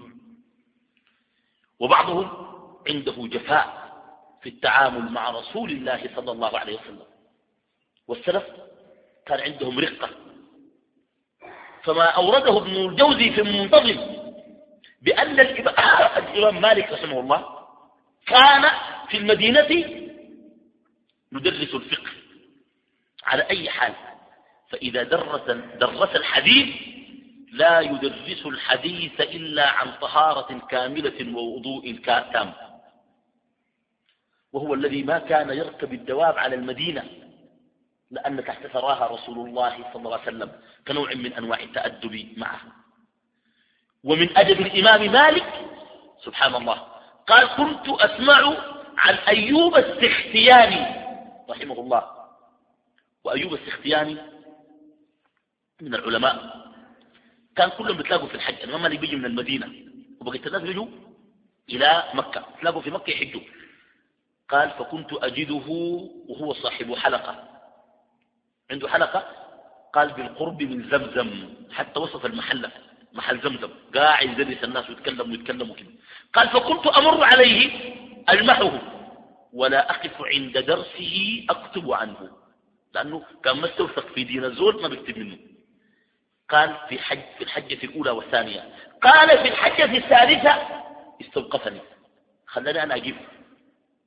وبعضهم عنده جفاء في التعامل مع رسول الله صلى الله عليه وسلم. والسلف كان عندهم رقة. فما أورده ابن الجوزي في المنتظم بأن الإمام مالك رحمه الله كان في المدينة يدرس الفقه على أي حال. فإذا درس, درس الحديث لا يدرس الحديث إلا عن طهارة كاملة ووضوء تام. وهو الذي ما كان يركب الدواب على المدينة لأن تحت ثراها رسول الله صلى الله عليه وسلم كنوع من أنواع التأدب معه. ومن أدب الإمام مالك سبحان الله قال كنت أسمع عن أيوب السختياني رحمه الله. وأيوب السختياني من العلماء. كان كلهم بتلاقوا في الحج. الإمام مالك بيجي من المدينة. وبقيت الناس بيجوا إلى مكة. تلاقوا في مكة يحجوا. قال فكنت أجده وهو صاحب حلقة. عنده حلقة؟ قال بالقرب من زمزم. حتى وصف المحلة محل زمزم. قاعد يدرس الناس ويتكلم ويتكلم وكذا. قال فكنت أمر عليه ألمحه. ولا أقف عند درسه أكتب عنه. لأنه كان ما استوثق في دين الزول ما بيكتب منه. قال في حج في الحجة الأولى والثانية. قال في الحجة الثالثة استوقفني خلاني أنا أجيب.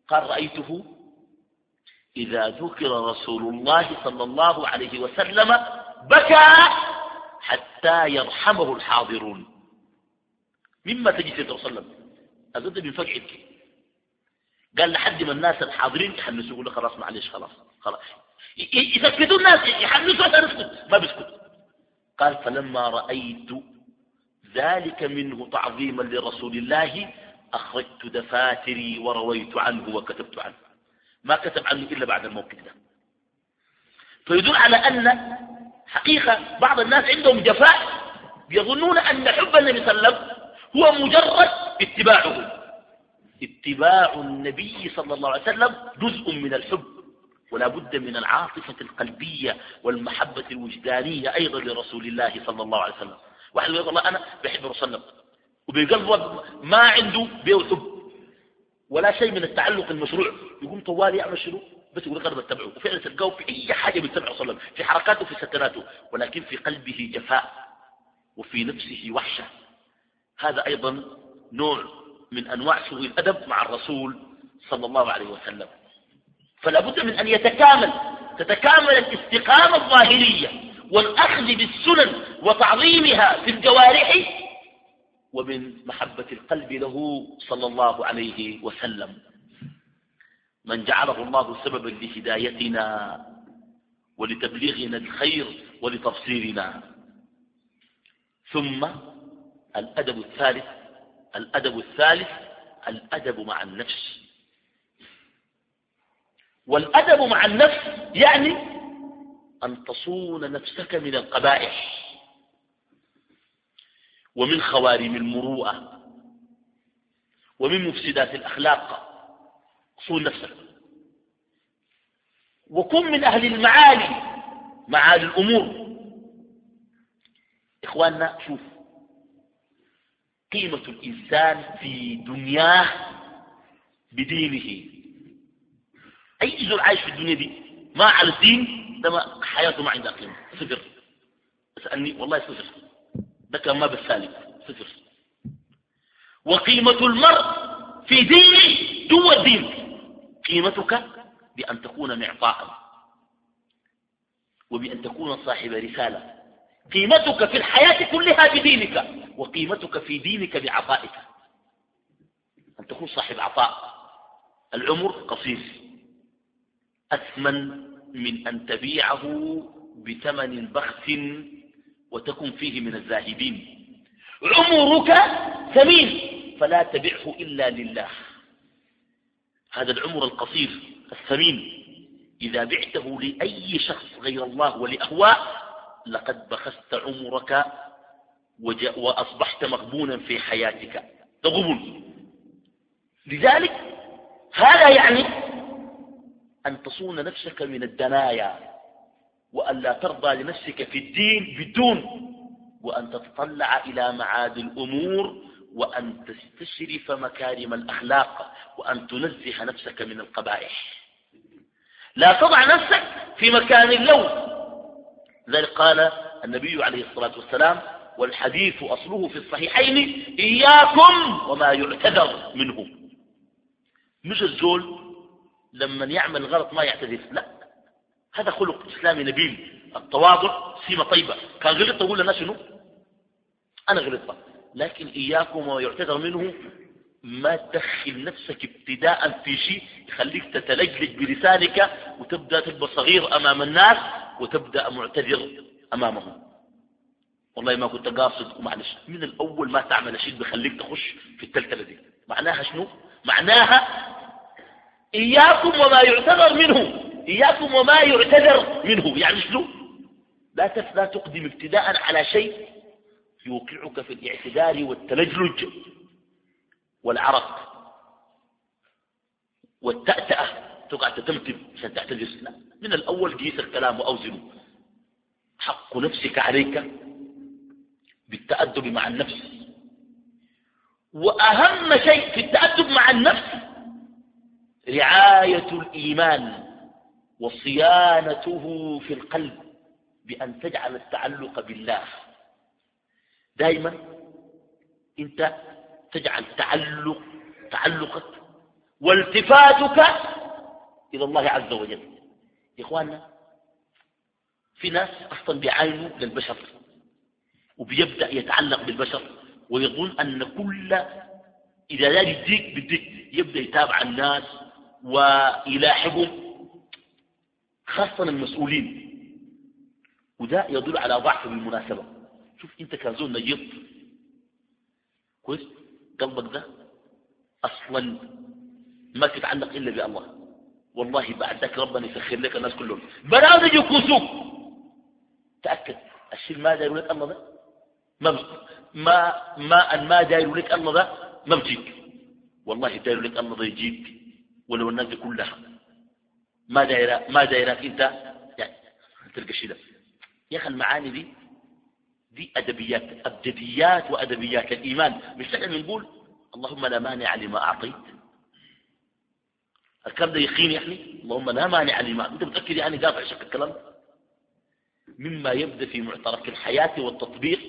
قال رأيته إذا ذكر رسول الله صلى الله عليه وسلم بكى حتى يرحمه الحاضرون. مما سيدنا صلى الله عليه وسلم. أزد من فجعك قال لحد ما الناس الحاضرين يحمسوا يقول خلاص معلش خلاص خلاص. يسكتوا الناس يحمسوا حتى نسكت ما بيسكت قال فلما رأيت ذلك منه تعظيما لرسول الله أخرجت دفاتري ورويت عنه وكتبت عنه. ما كتب عنه إلا بعد الموقف ده. فيدل على أن حقيقة بعض الناس عندهم جفاء يظنون أن حب النبي صلى الله عليه وسلم هو مجرد اتباعه. اتباع النبي صلى الله عليه وسلم جزء من الحب. ولا بد من العاطفة القلبية والمحبة الوجدانية أيضا لرسول الله صلى الله عليه وسلم. واحد يقول الله أنا بحب رسول الله وبقلبه ما عنده بيه حب. ولا شيء من التعلق المشروع. يقوم طوال يعمل شنو؟ بس يقول لك أنا بتبعه وفعلا تلقاه في أي حاجة بيتبعه صلى الله عليه وسلم. في حركاته وفي سكناته. ولكن في قلبه جفاء. وفي نفسه وحشة. هذا أيضا نوع من أنواع سوء الأدب مع الرسول صلى الله عليه وسلم. فلا بد من أن يتكامل تتكامل الاستقامة الظاهرية والأخذ بالسنن وتعظيمها في الجوارح ومن محبة القلب له صلى الله عليه وسلم. من جعله الله سببا لهدايتنا ولتبليغنا الخير ولتبصيرنا ثم الأدب الثالث الأدب الثالث الأدب مع النفس. والأدب مع النفس يعني أن تصون نفسك من القبائح ومن خوارم المروءة ومن مفسدات الأخلاق. صون نفسك. وكن من أهل المعالي معالي الأمور. إخواننا شوف قيمة الإنسان في دنياه بدينه. أي زول عايش في الدنيا دي ما على الدين ده حياته ما عندها قيمة. صفر. اسألني والله صفر. ده كان ما بالسالب. صفر. وقيمة المرء في دينه دون الدين قيمتك بأن تكون معطاء. وبأن تكون صاحب رسالة. قيمتك في الحياة كلها بدينك. وقيمتك في دينك بعطائك. أن تكون صاحب عطاء. العمر قصير. أثمن من أن تبيعه بثمن بخس وتكن فيه من الزاهدين عمرك ثمين فلا تبعه إلا لله. هذا العمر القصير الثمين. إذا بعته لأي شخص غير الله ولأهواء لقد بخست عمرك وأصبحت مغبونا في حياتك. تغبن. لذلك هذا يعني أن تصون نفسك من الدنايا وأن لا ترضى لنفسك في الدين بدون وأن تتطلع إلى معاد الأمور وأن تستشرف مكارم الأخلاق وأن تنزه نفسك من القبائح. لا تضع نفسك في مكان اللوم. ذلك قال النبي عليه الصلاة والسلام والحديث أصله في الصحيحين إياكم وما يعتذر منه. مش الزول لما يعمل غلط ما يعتذر. لا. هذا خلق إسلامي نبيل. التواضع سيمة طيبة. كان غلط تقول لنا شنو؟ أنا غلطت لكن إياكم ويعتذر منه ما تدخل نفسك ابتداء في شيء يخليك تتلجلج بلسانك وتبدأ تبقى صغير أمام الناس وتبدأ معتذر أمامهم. والله ما كنت قاصد ومعلش من الأول ما تعمل شيء بيخليك تخش في التلتلة دي. معناها شنو؟ معناها إياكم وما يعتذر منه. إياكم وما يعتذر منه. يعني شنو؟ لا لا تقدم ابتداء على شيء يوقعك في الاعتذار والتلجلج والعرق. والتأتأة تقعد تتمتم عشان تعتذر لا. من الأول قيس الكلام وأوزنه. حق نفسك عليك بالتأدب مع النفس. وأهم شيء في التأدب مع النفس رعاية الإيمان وصيانته في القلب بأن تجعل التعلق بالله. دائما أنت تجعل تعلق تعلقك والتفاتك إلى الله عز وجل. يا إخواننا في ناس أصلا بيعاينوا للبشر وبيبدأ يتعلق بالبشر ويظن أن كل إذا لا يديك بديك يبدأ يتابع الناس ويلاحقهم خاصة المسؤولين. وده يدل على ضعف بالمناسبة شوف أنت كان زول نجيط. كويس؟ قلبك ده أصلا ما تتعلق إلا بالله. والله بعد ذاك ربنا يسخر لك الناس كلهم. برامج يكوسوك تأكد. الشيء ما داير لك الله ده؟ ما ما ما ان ما داير لك الله ده؟ ما بجيك والله داير لك الله ده يجيك ولو الناس دي كلها. ما دايره ما دايرك انت؟ يعني تلقى شيء ده. يا أخي المعاني دي دي ادبيات ابجديات وأدبيات. الإيمان مش نحن بنقول اللهم لا مانع لما أعطيت. الكلام ده يقين يعني؟ اللهم لا مانع لما أنت متأكد يعني دافع شك الكلام؟ مما يبدأ في معترك الحياة والتطبيق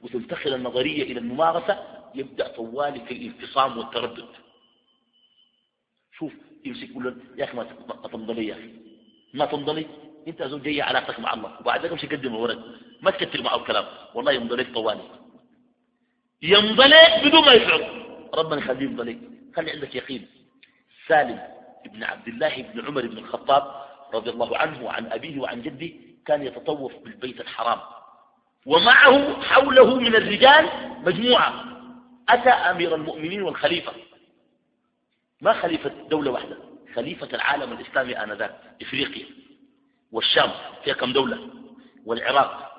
وتنتقل النظرية إلى الممارسة يبدأ طوالي في الانفصام والتردد. شوف يمسك يقول يا أخي ما تنضلي يا أخي ما تنضلي أنت زول جاي علاقتك مع الله وبعد ذلك مش يقدم الولد ما تكتر معه الكلام والله يمضليك طوالي. يمضليك بدون ما يشعر. ربنا يخليه يمضليك خلي عندك يقين. سالم بن عبد الله بن عمر بن الخطاب رضي الله عنه وعن أبيه وعن جده كان يتطوف بالبيت الحرام. ومعه حوله من الرجال مجموعة. أتى أمير المؤمنين والخليفة. ما خليفة دولة واحدة؟ خليفة العالم الإسلامي آنذاك إفريقيا. والشام فيها كم دولة؟ والعراق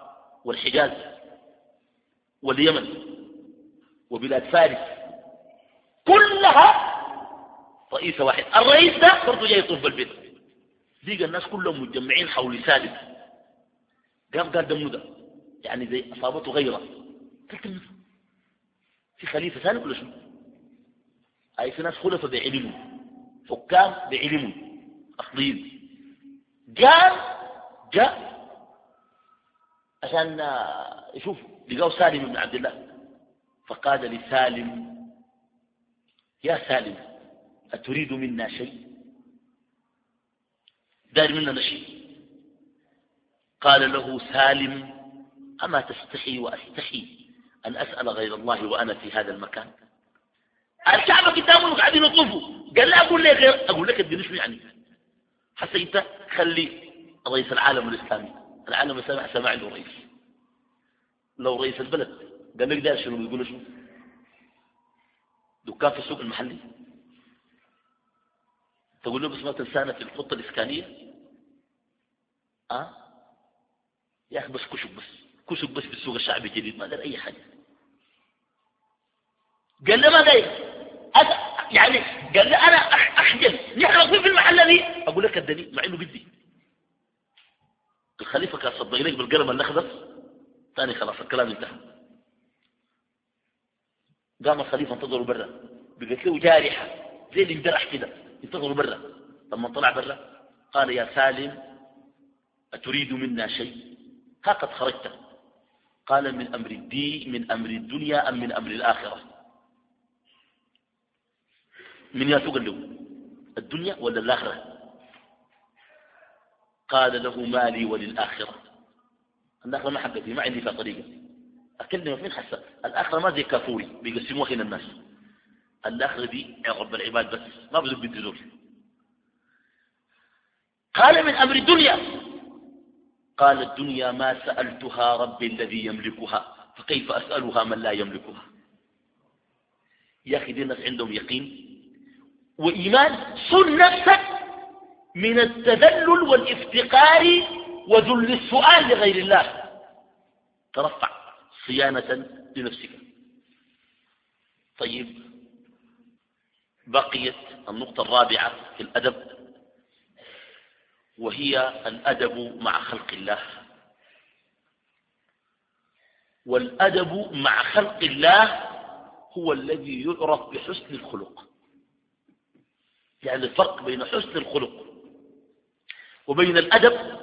والحجاز واليمن وبلاد فارس. كلها رئيسة واحد. الرئيس ده برضه جاي يطوف بالبيت. ديق الناس كلهم متجمعين حول سالم قام قال دمه ده يعني زي أصابته غيرة. قلت في خليفة ثاني؟ ولا شنو؟ أي في ناس خلفة بعلمه حكام بعلمه أصليين جاء جاء عشان يشوف لقاه سالم بن عبد الله. فقال لسالم يا سالم أتريد منا شيء؟ دار مننا شيء قال له سالم أما تستحي وأستحي أن أسأل غير الله وأنا في هذا المكان؟ الكعبة قدامه قاعدين يطوفوا. قال لا أقول لك غير أقول لك الدين شو يعني؟ أنت خلي رئيس العالم الإسلامي. العالم الإسلامي حتى عنده رئيس. لو رئيس البلد. قال لك دار شنو؟ بيقول شنو؟ دكان في السوق المحلي. تقول له بس ما تنسانا في الخطة الإسكانية. أه؟ يا أخي بس كشك بس. كشك بس في السوق الشعبي الجديد ما دار أي حاجة. قال له ما داير يعني قال لي أنا أخجل نحن واقفين في المحل دي أقول لك الدليل مع إنه بدي الخليفة كان صدق لك بالقلم الأخضر. ثاني خلاص الكلام انتهى. قام الخليفة انتظروا برا. بقت له جارحة. زي اللي انجرح كده. انتظروا برا. لما طلع برا قال يا سالم أتريد منا شيء؟ ها قد خرجت. قال من أمر الدين من أمر الدنيا أم من أمر الآخرة. من يسوق له الدنيا ولا الآخرة؟ قال له مالي وللآخرة. الآخرة ما حقتي ما عندي فيها طريقة. أكلمك من حسن. الآخرة ما زي كافوري بيقسموها هنا الناس. الآخرة دي رب العباد بس ما بدك بالدزول قال من أمر الدنيا. قال الدنيا ما سألتها ربي الذي يملكها فكيف أسألها من لا يملكها؟ يا أخي دي الناس عندهم يقين. وإيمان صن نفسك من التذلل والافتقار وذل السؤال لغير الله. ترفع صيانة لنفسك. طيب بقيت النقطة الرابعة في الأدب وهي الأدب مع خلق الله. والأدب مع خلق الله هو الذي يعرف بحسن الخلق. يعني الفرق بين حسن الخلق وبين الأدب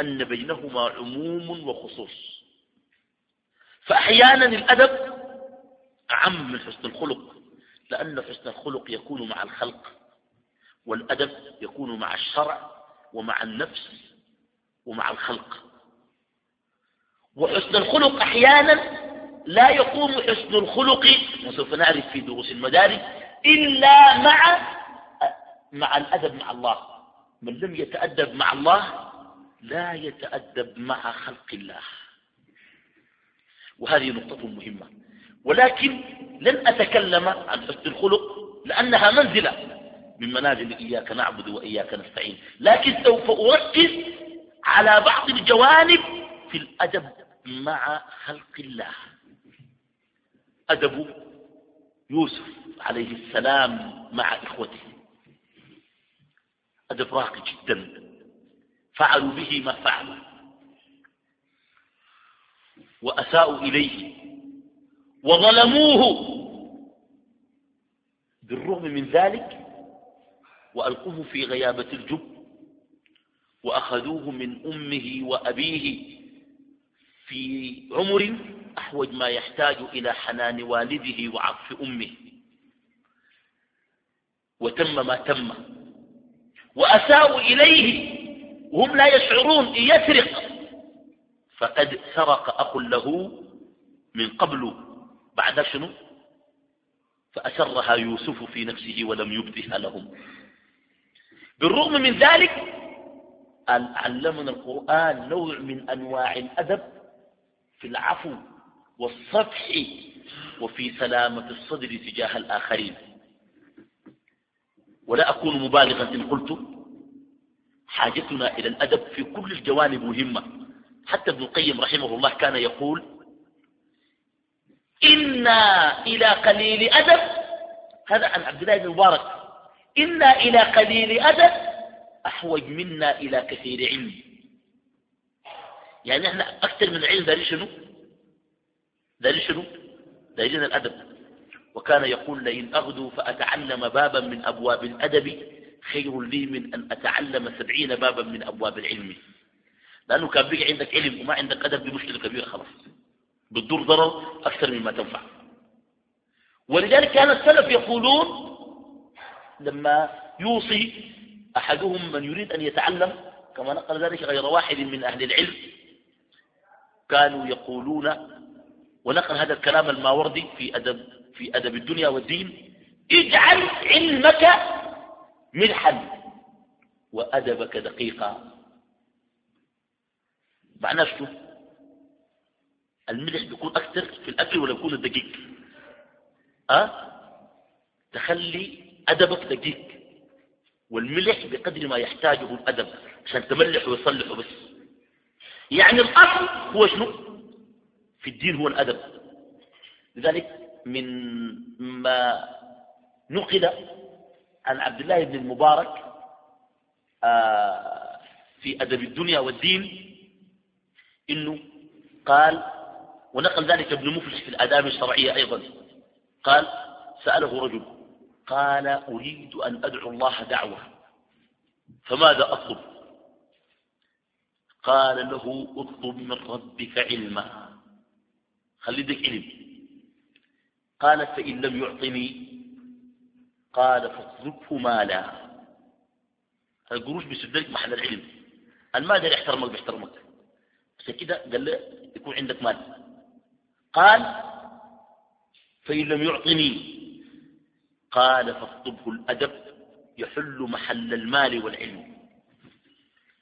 أن بينهما عموم وخصوص. فأحيانا الأدب أعم من حسن الخلق لأن حسن الخلق يكون مع الخلق والأدب يكون مع الشرع ومع النفس ومع الخلق. وحسن الخلق أحيانا لا يقوم حسن الخلق وسوف نعرف في دروس المدارس إلا مع مع الأدب مع الله. من لم يتأدب مع الله لا يتأدب مع خلق الله. وهذه نقطة مهمة. ولكن لن أتكلم عن حسن الخلق لأنها منزلة. من منازل إياك نعبد وإياك نستعين. لكن سوف أركز على بعض الجوانب في الأدب مع خلق الله. أدب يوسف عليه السلام مع إخوته. أدب راقي جدا. فعلوا به ما فعلوا. وأساءوا إليه. وظلموه. بالرغم من ذلك وألقوه في غيابة الجب. وأخذوه من أمه وأبيه في عمر أحوج ما يحتاج إلى حنان والده وعطف أمه. وتم ما تم. وأساءوا إليه وهم لا يشعرون يسرق. فقد سرق أخ له من قبل. بعد شنو؟ فأسرها يوسف في نفسه ولم يبدها لهم. بالرغم من ذلك علمنا القرآن نوع من أنواع الأدب في العفو والصفح وفي سلامة الصدر تجاه الآخرين. ولا أكون مبالغا إن قلت. حاجتنا إلى الأدب في كل الجوانب مهمة. حتى ابن القيم رحمه الله كان يقول إنا إلى قليل أدب. هذا عن عبد الله بن المبارك إنا إلى قليل أدب أحوج منا إلى كثير علم. يعني إحنا أكثر من العلم ذلك شنو؟ ذلك شنو؟ ذلك الأدب. وكان يقول لئن أغدو فأتعلم بابا من أبواب الأدب خير لي من أن أتعلم سبعين بابا من أبواب العلم. لأنه كان بيجي عندك علم وما عندك أدب دي مشكلة كبيرة خلاص. بتضر ضرر أكثر مما تنفع. ولذلك كان السلف يقولون لما يوصي أحدهم من يريد أن يتعلم كما نقل ذلك غير واحد من أهل العلم كانوا يقولون ونقل هذا الكلام الماوردي في أدب, في أدب الدنيا والدين اجعل علمك ملحا وأدبك دقيقا. معناه شو الملح بيكون أكثر في الأكل ولا يكون الدقيق؟ أه؟ تخلي أدبك دقيق والملح بقدر ما يحتاجه الأدب عشان تملح ويصلح بس يعني الأصل هو شنو؟ في الدين هو الأدب. لذلك من ما نقل عن عبد الله بن المبارك آه، في أدب الدنيا والدين إنه قال ونقل ذلك ابن مفلس في الآداب الشرعية أيضا قال سأله رجل قال أريد أن أدعو الله دعوة فماذا أطلب؟ قال له اطلب من ربك علما. خلي ذلك علم. قال فإن لم يعطني قال فاطلبه مالا. القروش بيسد محل العلم. المال ده يحترمك بيحترمك عشان كده قال له يكون عندك مال. قال فإن لم يعطني قال فاخطبه الأدب يحل محل المال والعلم.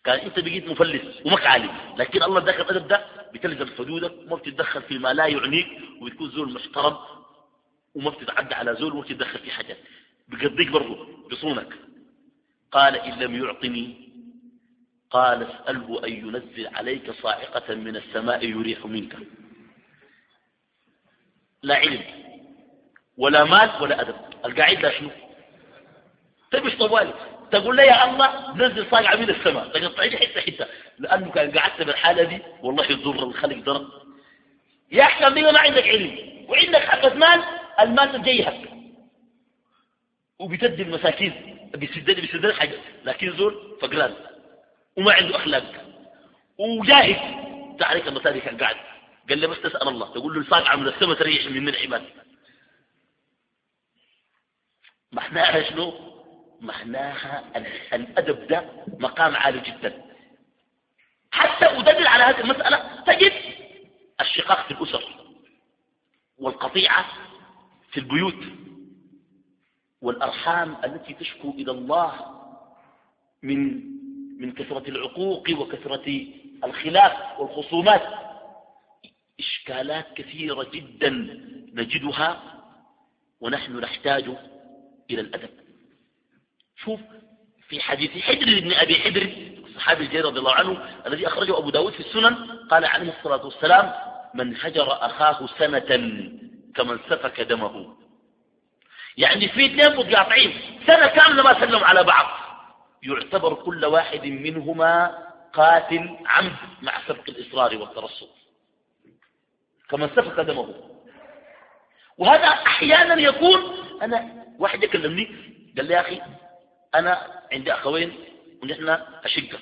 كان أنت بقيت مفلس ومك عالم. لكن الله دخل الأدب ده بتلزم حدودك وما بتتدخل فيما لا يعنيك وبتكون زول محترم وما بتتعدى على زول وما بتتدخل في حاجات. بقضيك برضه بصونك. قال إن لم يعطني. قال اسأله أن ينزل عليك صاعقة من السماء يريح منك. لا علم ولا مال ولا أدب. القاعد لا شنو؟ تبش طوالي؟ تقول لي يا الله نزل صاقع من السماء. تقطعي حتة حتة لأنه كان قعدت بالحاله دي والله يضر الخلق ضرر يا أحسن بما ما عندك علم وعندك حبة مال المال تجيهك وبتدي المساكين بيسدد بيسدد حاجة. لكن زول فقران وما عنده أخلاق. وجاهد. تعرف المساجد كان قاعد. قال لي بس تسأل الله. تقول له الفاتحة من السماء تريح من العباد. معناها شنو؟ معناها الأدب ده مقام عالي جدا. حتى أدلل على هذه المسألة تجد الشقاق في الأسر والقطيعة في البيوت والأرحام التي تشكو إلى الله من من كثرة العقوق وكثرة الخلاف والخصومات. إشكالات كثيرة جدا نجدها ونحن نحتاج إلى الأدب. شوف في حديث حجر بن أبي حجر الصحابي الجليل رضي الله عنه الذي أخرجه أبو داود في السنن قال عليه الصلاة والسلام من هجر أخاه سنة كمن سفك دمه. يعني في اثنين متقاطعين سنة كاملة ما سلموا على بعض. يعتبر كل واحد منهما قاتل عمد مع سبق الإصرار والترصد. كمن سفك دمه. وهذا أحيانا يكون أنا واحد يكلمني قال لي يا أخي أنا عندي أخوين ونحن أشقة.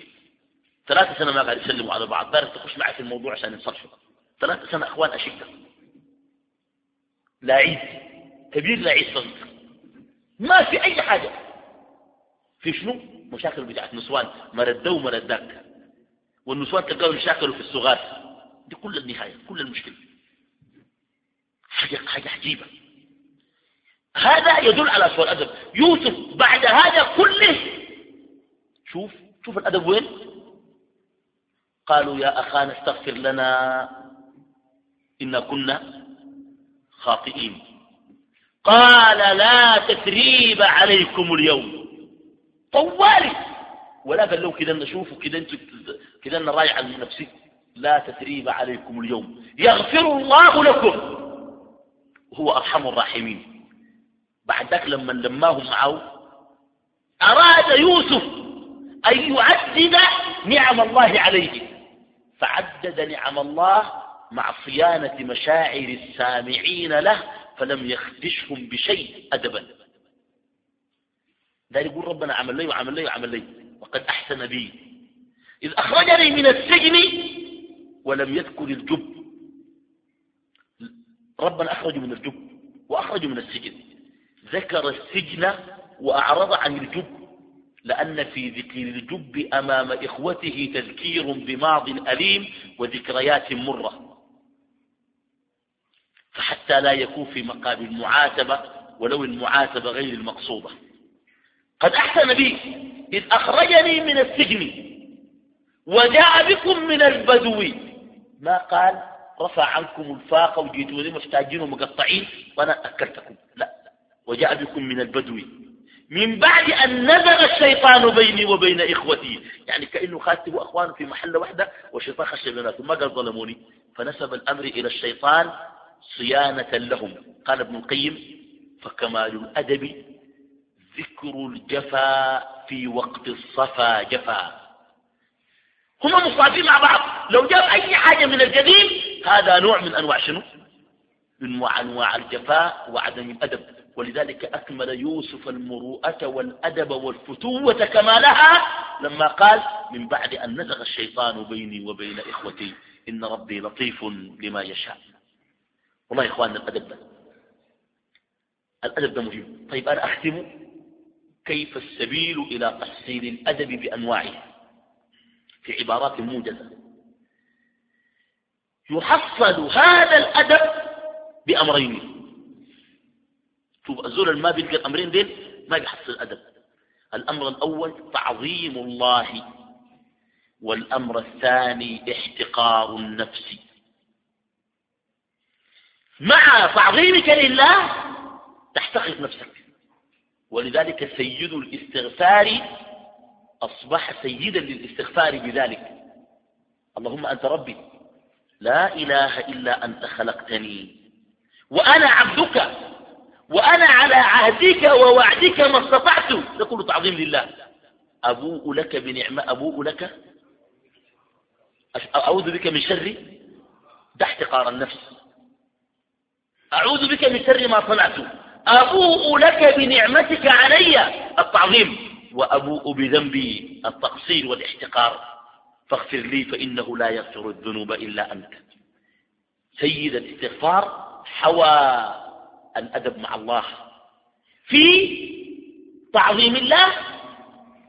ثلاثة سنة ما قاعد يسلموا على بعض. دارس تخش معي في الموضوع عشان ينصرفوا. ثلاثة سنة أخوان أشقة. لا عيد. كبير لا عيد صغير ما في أي حاجة. في شنو؟ مشاكل بتاعت نسوان. مرد ده والنسوان تلقاهم يشاكلوا في الصغار. دي كل النهاية كل المشكلة. حاجة, حاجة عجيبة. هذا يدل على سوء الأدب. يوسف بعد هذا كله. شوف شوف الأدب وين؟ قالوا يا أخانا استغفر لنا. إنا كنا خاطئين. قال لا تثريب عليكم اليوم. طوالي. ولا قال له كده نشوفه كده أنتوا كده رايح عن نفسي. لا تثريب عليكم اليوم. يغفر الله لكم. هو أرحم الراحمين. بعد ذاك لما لماهم معه أراد يوسف أن يعدد نعم الله عليه. فعدد نعم الله مع صيانة مشاعر السامعين له فلم يخدشهم بشيء ادبا. ذلك يقول ربنا عمل لي وعمل لي وعمل لي وقد أحسن بي. إذ أخرجني من السجن ولم يذكر الجب. ربنا أخرجه من الجب وأخرجه من السجن. ذكر السجن وأعرض عن الجب لأن في ذكر الجب أمام إخوته تذكير بماض أليم وذكريات مرة. فحتى لا يكون في مقام المعاتبة ولو المعاتبة غير المقصودة. قد أحسن بي إذ أخرجني من السجن وجاء بكم من البدو. ما قال؟ رفع عنكم الفاقة وجيتوني محتاجين ومقطعين وأنا أكلتكم. لا وجاء بكم من البدو. من بعد أن نزغ الشيطان بيني وبين إخوتي. يعني كأنه خاتم أخوانه في محل واحدة والشيطان خش بيناتهم. ما قال ظلموني. فنسب الأمر إلى الشيطان صيانة لهم. قال ابن القيم فكمال الأدب ذكر الجفا في وقت الصفا جفا. هما مصافين مع بعض. لو جاب أي حاجة من الجديد هذا نوع من أنواع شنو؟ من أنواع الجفاء وعدم الأدب. ولذلك أكمل يوسف المروءة والأدب والفتوة كمالها لما قال من بعد أن نزغ الشيطان بيني وبين إخوتي إن ربي لطيف لما يشاء. والله يا إخواننا الأدب ده. الأدب ده مهم. طيب أنا أختم كيف السبيل إلى تحصيل الأدب بأنواعه في عبارات موجزة. يحصل هذا الأدب بأمرين. شوف الزول ما بيلقى الأمرين دين ما بيحصل الأدب. الأمر الأول تعظيم الله والأمر الثاني احتقار النفس. مع تعظيمك لله تحتقر نفسك. ولذلك سيد الاستغفار أصبح سيدا للاستغفار بذلك. اللهم أنت ربي لا إله إلا أنت خلقتني وأنا عبدك وأنا على عهدك ووعدك ما استطعت. كله تعظيم لله. أبوء لك بنعمة أبوء لك. أعوذ بك من شر ده احتقار النفس. أعوذ بك من شر ما صنعت. أبوء لك بنعمتك علي التعظيم وأبوء بذنبي التقصير والاحتقار. فاغفر لي فإنه لا يغفر الذنوب إلا أنت. سيد الاستغفار حوى الأدب مع الله في تعظيم الله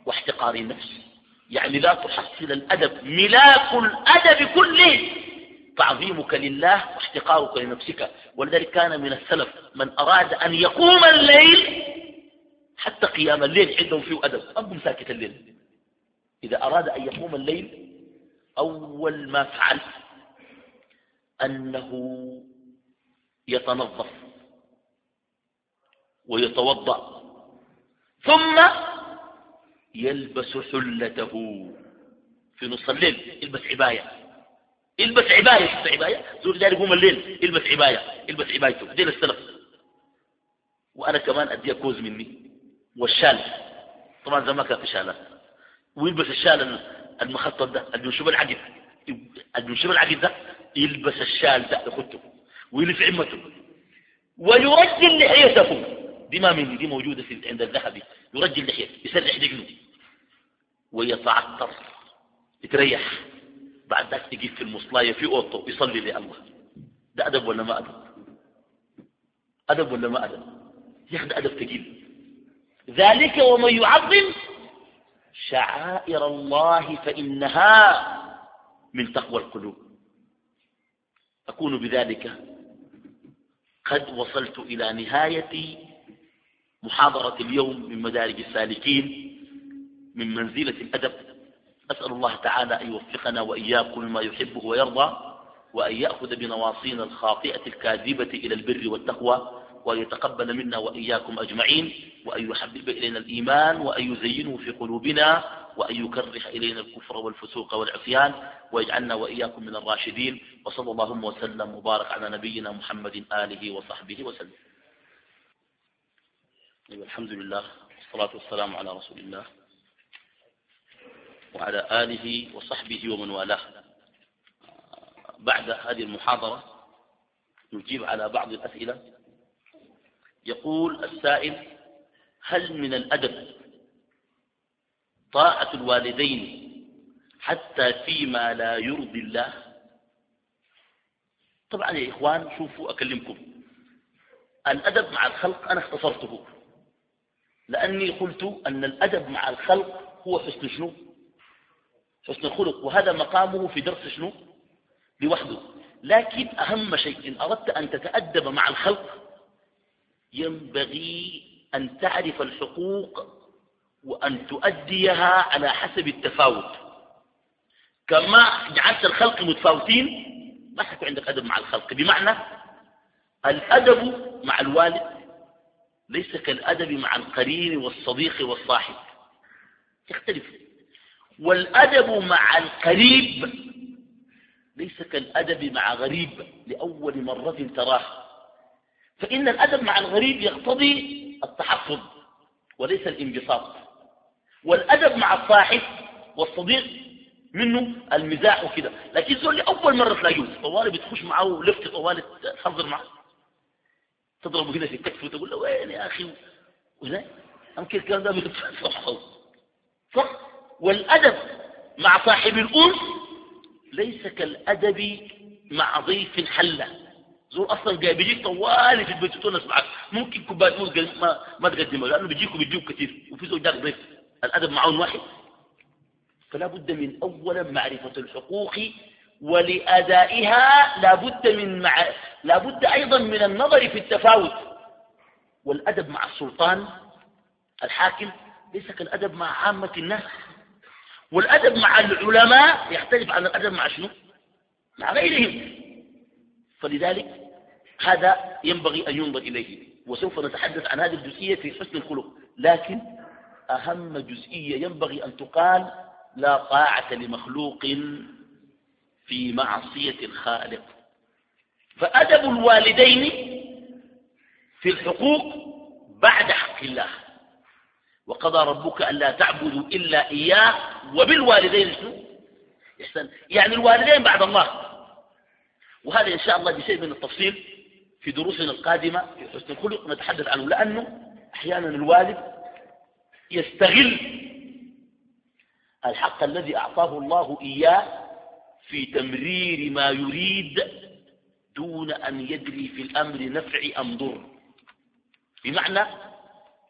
واحتقار النفس. يعني لا تحصل الأدب ملاك الأدب كله تعظيمك لله واحتقارك لنفسك. ولذلك كان من السلف من أراد أن يقوم الليل حتى قيام الليل عندهم فيه أدب. أبو ساكت الليل. إذا أراد أن يقوم الليل أول ما فعل أنه يتنظف ويتوضأ ثم يلبس حلته في نص الليل يلبس عباية يلبس عباية يلبس عباية. زول داري يقوم الليل يلبس عباية يلبس عبايته. دين السلف. وأنا كمان أدي كوز مني. والشال. طبعا زمان كان في شالات. ويلبس الشال المخطط ده المنشوب العقد المنشوب العقد ده؟ يلبس الشال ده يخته ويلف عمته. ويرجل لحيته. دي ما مني دي موجودة في عند الذهبي. يرجل لحيته. يسرح دقنه. ويتعطر. يتريح. بعد ذلك يجيب في المصلاية في أوضته يصلي لله. ده أدب ولا ما أدب؟ أدب ولا ما أدب؟ ياخد أدب تجيب ذلك ومن يعظم شعائر الله فإنها من تقوى القلوب. أكون بذلك قد وصلت إلى نهاية محاضرة اليوم من مدارج السالكين من منزلة الأدب. أسأل الله تعالى أن يوفقنا وإياكم لما يحبه ويرضى وأن يأخذ بنواصينا الخاطئة الكاذبة إلى البر والتقوى وأن يتقبل منا وإياكم أجمعين وأن يحبب إلينا الإيمان وأن يزينه في قلوبنا وأن يكره إلينا الكفر والفسوق والعصيان ويجعلنا وإياكم من الراشدين وصلى اللهم وسلم وبارك على نبينا محمد آله وصحبه وسلم. الحمد لله والصلاة والسلام على رسول الله. وعلى آله وصحبه ومن والاه. بعد هذه المحاضرة نجيب على بعض الأسئلة. يقول السائل هل من الأدب طاعة الوالدين حتى فيما لا يرضي الله؟ طبعا يا إخوان شوفوا أكلمكم. الأدب مع الخلق أنا اختصرته. لأني قلت أن الأدب مع الخلق هو حسن شنو؟ حسن الخلق. وهذا مقامه في درس شنو؟ لوحده. لكن أهم شيء إن أردت أن تتأدب مع الخلق ينبغي أن تعرف الحقوق وأن تؤديها على حسب التفاوت. كما جعلت الخلق متفاوتين ما حيكون عندك أدب مع الخلق. بمعنى الأدب مع الوالد ليس كالأدب مع القرين والصديق والصاحب. يختلف والأدب مع القريب ليس كالأدب مع غريب لأول مرة تراه. فإن الأدب مع الغريب يقتضي التحفظ وليس الانبساط. والأدب مع الصاحب والصديق منه المزاح وكذا لكن زول أول مرة تلاقيه طوالي بتخش معه لفت طوالي تحضر معه. تضربه هنا في الكتف وتقول له وين يا أخي؟ وزي أمكن الكلام ده بيتفضل صح والأدب مع صاحب الأنس ليس كالأدب مع ضيف حلة زول أصلا جاي بيجيك طوالي في البيت تونس معك. ممكن كوباية موز ما, ما تقدمه لأنه بيجيك وبيجيك كثير وفي زول جاك ضيف. الأدب معون واحد. فلا بد من أولا معرفة الحقوق ولأدائها لا بد من مع لا بد أيضا من النظر في التفاوت. والأدب مع السلطان الحاكم ليس كالأدب مع عامة الناس. والأدب مع العلماء يختلف عن الأدب مع شنو؟ مع غيرهم. فلذلك هذا ينبغي أن ينظر إليه. وسوف نتحدث عن هذه الجزئية في حسن الخلق. لكن أهم جزئية ينبغي أن تقال لا طاعة لمخلوق في معصية الخالق. فأدب الوالدين في الحقوق بعد حق الله. وقضى ربك ألا تعبدوا إلا إياه وبالوالدين شنو؟ يحسن يعني الوالدين بعد الله. وهذا إن شاء الله بشيء من التفصيل في دروسنا القادمة في حسن الخلق نتحدث عنه. لأنه أحيانا الوالد يستغل الحق الذي أعطاه الله إياه في تمرير ما يريد دون أن يدري في الأمر نفع أم ضر. بمعنى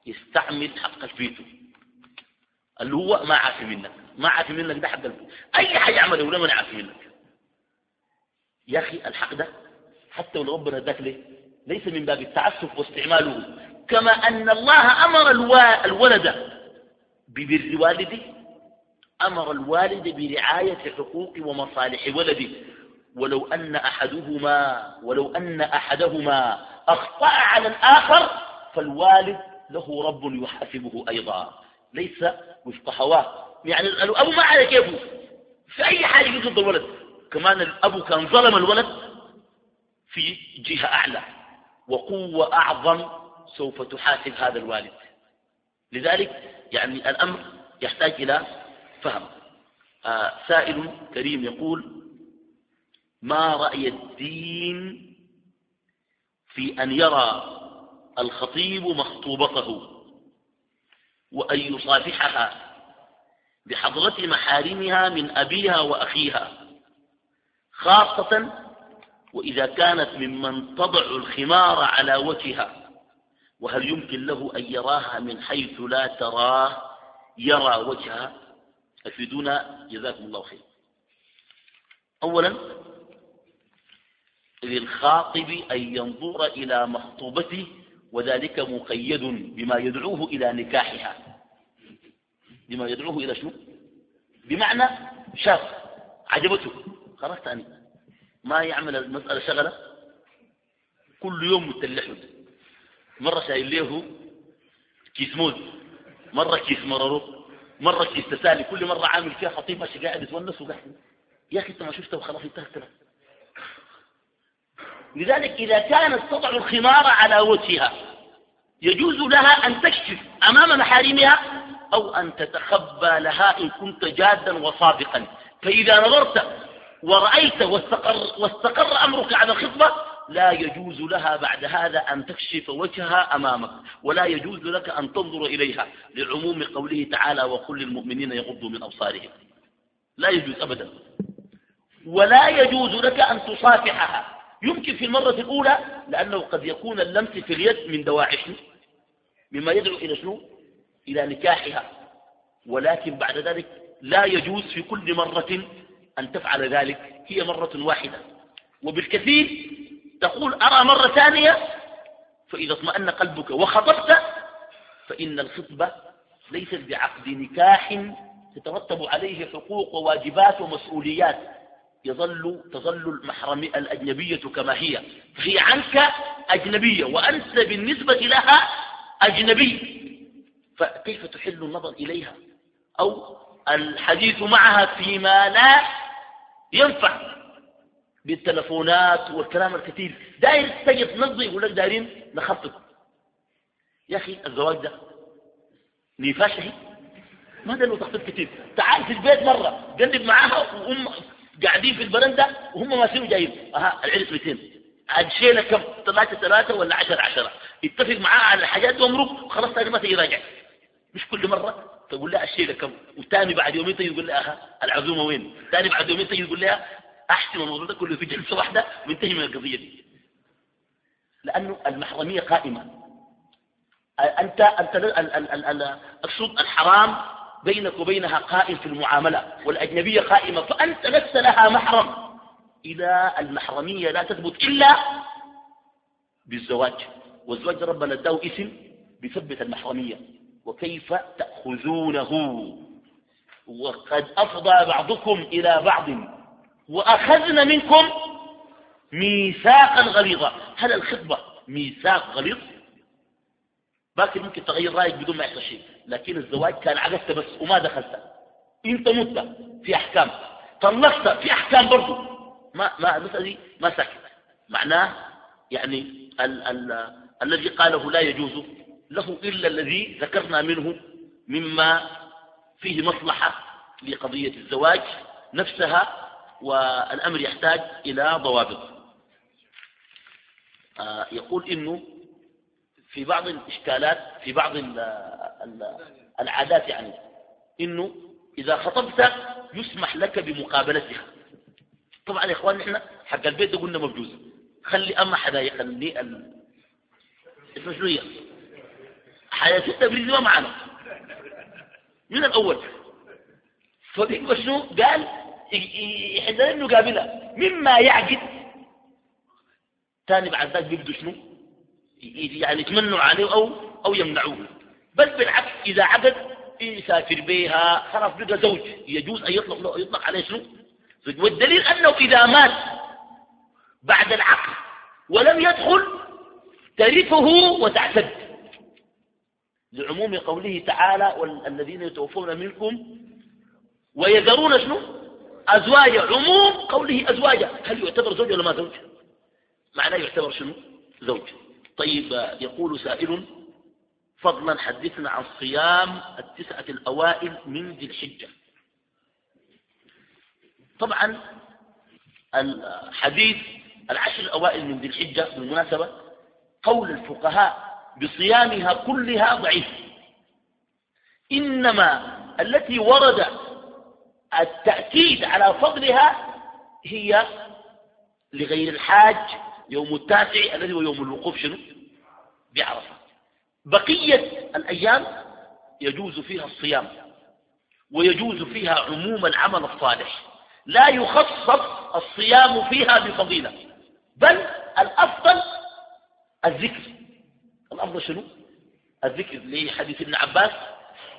يستعمل حق الفيتو اللي هو ما عافي منك ما عافي منك ده حق الفيتو أي حاجة يعمله ولا ما عافي منك. يا أخي الحق ده حتى ولو ربنا اداك ليه؟ ليس من باب التعسف واستعماله. كما أن الله أمر الولد ببر والده أمر الوالد برعاية حقوق ومصالح ولده. ولو أن أحدهما ولو أن أحدهما أخطأ على الآخر فالوالد له رب يحاسبه أيضا. ليس وفق هواه يعني الأب ما على كيفه في أي حاجة يضد الولد؟ كمان الأب كان ظلم الولد في جهة أعلى. وقوة أعظم سوف تحاسب هذا الوالد. لذلك يعني الأمر يحتاج إلى فهم. آه سائل كريم يقول ما رأي الدين في أن يرى الخطيب مخطوبته وأن يصافحها بحضرة محارمها من أبيها وأخيها خاصة وإذا كانت ممن تضع الخمار على وجهها وهل يمكن له أن يراها من حيث لا تراه يرى وجهها؟ أفيدونا جزاكم الله خير. أولا للخاطب أن ينظر إلى مخطوبته وذلك مقيد بما يدعوه إلى نكاحها. بما يدعوه إلى شنو؟ بمعنى شاف عجبته. خلاص ثاني ما يعمل المسألة شغلة؟ كل يوم متلحد. مرة شايل له كيس موز مرة كيس مرارو مرة كيس تسالي كل مرة عامل فيها خطيب ماشي قاعد يتونس وقاعد. يا أخي أنت ما شفته وخلاص انتهت. لذلك إذا كانت تضع الخمار على وجهها يجوز لها أن تكشف أمام محارمها أو أن تتخبى لها إن كنت جادا وصادقا. فإذا نظرت ورأيت واستقر, واستقر أمرك على الخطبة لا يجوز لها بعد هذا أن تكشف وجهها أمامك ولا يجوز لك أن تنظر إليها لعموم قوله تعالى وكل المؤمنين يغضوا من أبصارهم لا يجوز أبدا. ولا يجوز لك أن تصافحها. يمكن في المرة الأولى لأنه قد يكون اللمس في اليد من دواعش مما يدعو إلى شنو؟ إلى نكاحها. ولكن بعد ذلك لا يجوز في كل مرة أن تفعل ذلك هي مرة واحدة. وبالكثير تقول أرى مرة ثانية فإذا اطمأن قلبك وخطبت فإن الخطبة ليست بعقد نكاح تترتب عليه حقوق وواجبات ومسؤوليات. يظل تظل المحرم الأجنبية كما هي. فهي عنك أجنبية وأنت بالنسبة لها أجنبي. فكيف تحل النظر إليها؟ أو الحديث معها فيما لا ينفع. بالتلفونات والكلام الكثير. داير تجد نظر يقول لك دايرين نخطط يا أخي الزواج ده نيفاشه ما ده له تخطيط كثير. تعال في البيت مرة جنب معاها وأم قاعدين في البرندة وهم ماسين جايين أها العرس 200 الشيلة كم؟ ثلاثة ثلاثة ولا عشرة عشرة. اتفق معاه على الحاجات وامرك خلاص ثاني ما تجي راجع. مش كل مرة تقول لها الشيلة كم؟ وثاني بعد يومين تجي تقول لها العزومة وين؟ ثاني بعد يومين تجي تقول لها أحسن الموضوع ده كله في جلسة واحدة وانتهي من القضية دي. لأنه المحرمية قائمة. أنت أنت الصوت الحرام بينك وبينها قائم في المعاملة والأجنبية قائمة فأنت لست لها محرم. إلى المحرمية لا تثبت إلا بالزواج والزواج ربنا اداه اسم بثبت المحرمية. وكيف تأخذونه؟ وقد أفضى بعضكم إلى بعض وأخذنا منكم ميثاقا غليظا. هل الخطبة ميثاق غليظ. باكر ممكن تغير رأيك بدون ما يحصل شيء. لكن الزواج كان عقدت بس وما دخلت انت مت في احكام. طلقت في احكام برضه ما ما المسألة دي ما ساكت معناه يعني ال ال الذي قاله لا يجوز له إلا الذي ذكرنا منه مما فيه مصلحة لقضية الزواج نفسها والأمر يحتاج إلى ضوابط. آه يقول إنه في بعض الإشكالات في بعض العادات يعني إنه إذا خطبت يسمح لك بمقابلتها. طبعا يا إخوان نحن حق البيت ده قلنا مبجوز. خلي أما حدا يخلي ال... اسمه شنو هي حياة التبريد ما معنا. من الأول. فبيبقى شنو قال يحذر إنه قابلها مما يعقد ثاني بعد ذلك بيبدو شنو؟ يعني يتمنوا عليه أو, أو يمنعوه. بل بالعكس إذا عقد يسافر بها خلاص بقى زوج يجوز أن يطلق, يطلق عليه شنو؟ والدليل أنه إذا مات بعد العقد ولم يدخل ترثه وتعتد. لعموم قوله تعالى والذين يتوفون منكم ويذرون شنو؟ أزواجا. عموم قوله أزواجا. هل يعتبر زوج ولا ما زوج؟ معناه يعتبر شنو؟ زوج. طيب يقول سائل فضلا حدثنا عن صيام التسعة الأوائل من ذي الحجة. طبعا الحديث العشر الأوائل من ذي الحجة بالمناسبة قول الفقهاء بصيامها كلها ضعيف. إنما التي ورد التأكيد على فضلها هي لغير الحاج يوم التاسع الذي هو يوم الوقوف شنو؟ بعرفة. بقية الأيام يجوز فيها الصيام ويجوز فيها عموم العمل الصالح. لا يخصص الصيام فيها بفضيلة بل الأفضل الذكر. الأفضل شنو؟ الذكر لحديث ابن عباس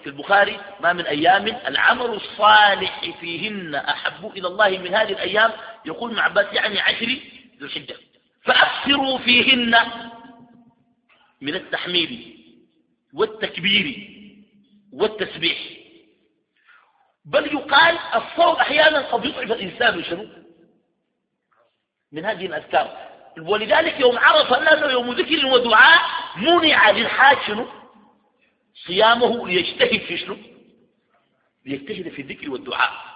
في البخاري ما من أيام العمل الصالح فيهن أحب إلى الله من هذه الأيام يقول ابن عباس يعني عشر ذو الحجة. فأكثروا فيهن من التحميل والتكبير والتسبيح. بل يقال الصوم أحيانا قد يضعف الإنسان شنو؟ من هذه الأذكار. ولذلك يوم عرف أنه يوم ذكر ودعاء منع للحاج شنو؟ صيامه ليجتهد في شنو؟ ليجتهد في الذكر والدعاء.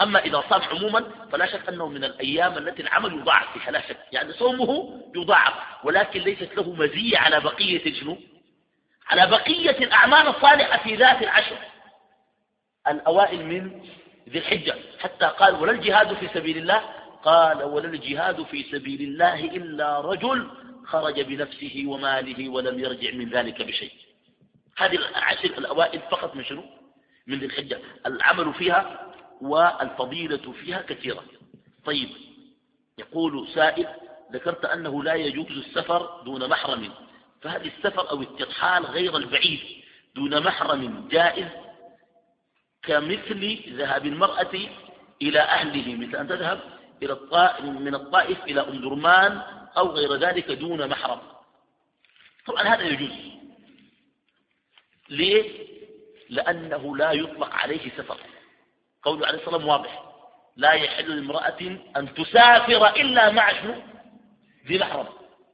أما إذا صام عموما فلا شك أنه من الأيام التي العمل يضاعف فيها لا شك. يعني صومه يضاعف ولكن ليست له مزية على بقية شنو على بقية الأعمال الصالحة في ذات العشر. الأوائل من ذي الحجة. حتى قال ولا الجهاد في سبيل الله؟ قال ولا الجهاد في سبيل الله إلا رجل خرج بنفسه وماله ولم يرجع من ذلك بشيء. هذه العشر الأوائل فقط من شنو؟ من ذي الحجة. العمل فيها والفضيلة فيها كثيرة. طيب يقول سائل ذكرت أنه لا يجوز السفر دون محرم فهل السفر أو الترحال غير البعيد دون محرم جائز؟ كمثل ذهاب المرأة إلى أهله مثل أن تذهب إلى الطائف من الطائف إلى أم درمان أو غير ذلك دون محرم. طبعا هذا يجوز. ليه؟ لأنه لا يطلق عليه سفر. قوله عليه الصلاة والسلام واضح. لا يحل لامرأة أن تسافر إلا مع شنو؟ ذي محرم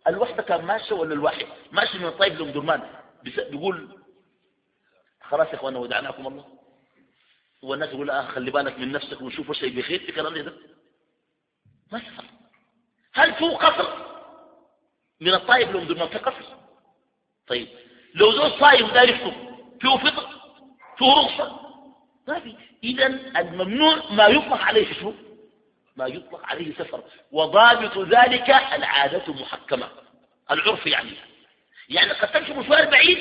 الوحدة كان ماشية ولا الواحد؟ ماشي من الطيب لأم درمان. بيقول خلاص يا اخوانا ودعناكم الله. والناس يقول آه خلي بالك من نفسك ونشوف شيء بخير في كلام ده. ما يفعل هل في قصر؟ من الطائف لأم درمان في قصر. طيب. لو زول صايم دار يفطر فيه فطر فيه رخصة. ما في إذا الممنوع ما يطلق عليه شو؟ ما يطلق عليه سفر. وضابط ذلك العادة محكمة. العرف يعني. يعني قد تمشي مشوار بعيد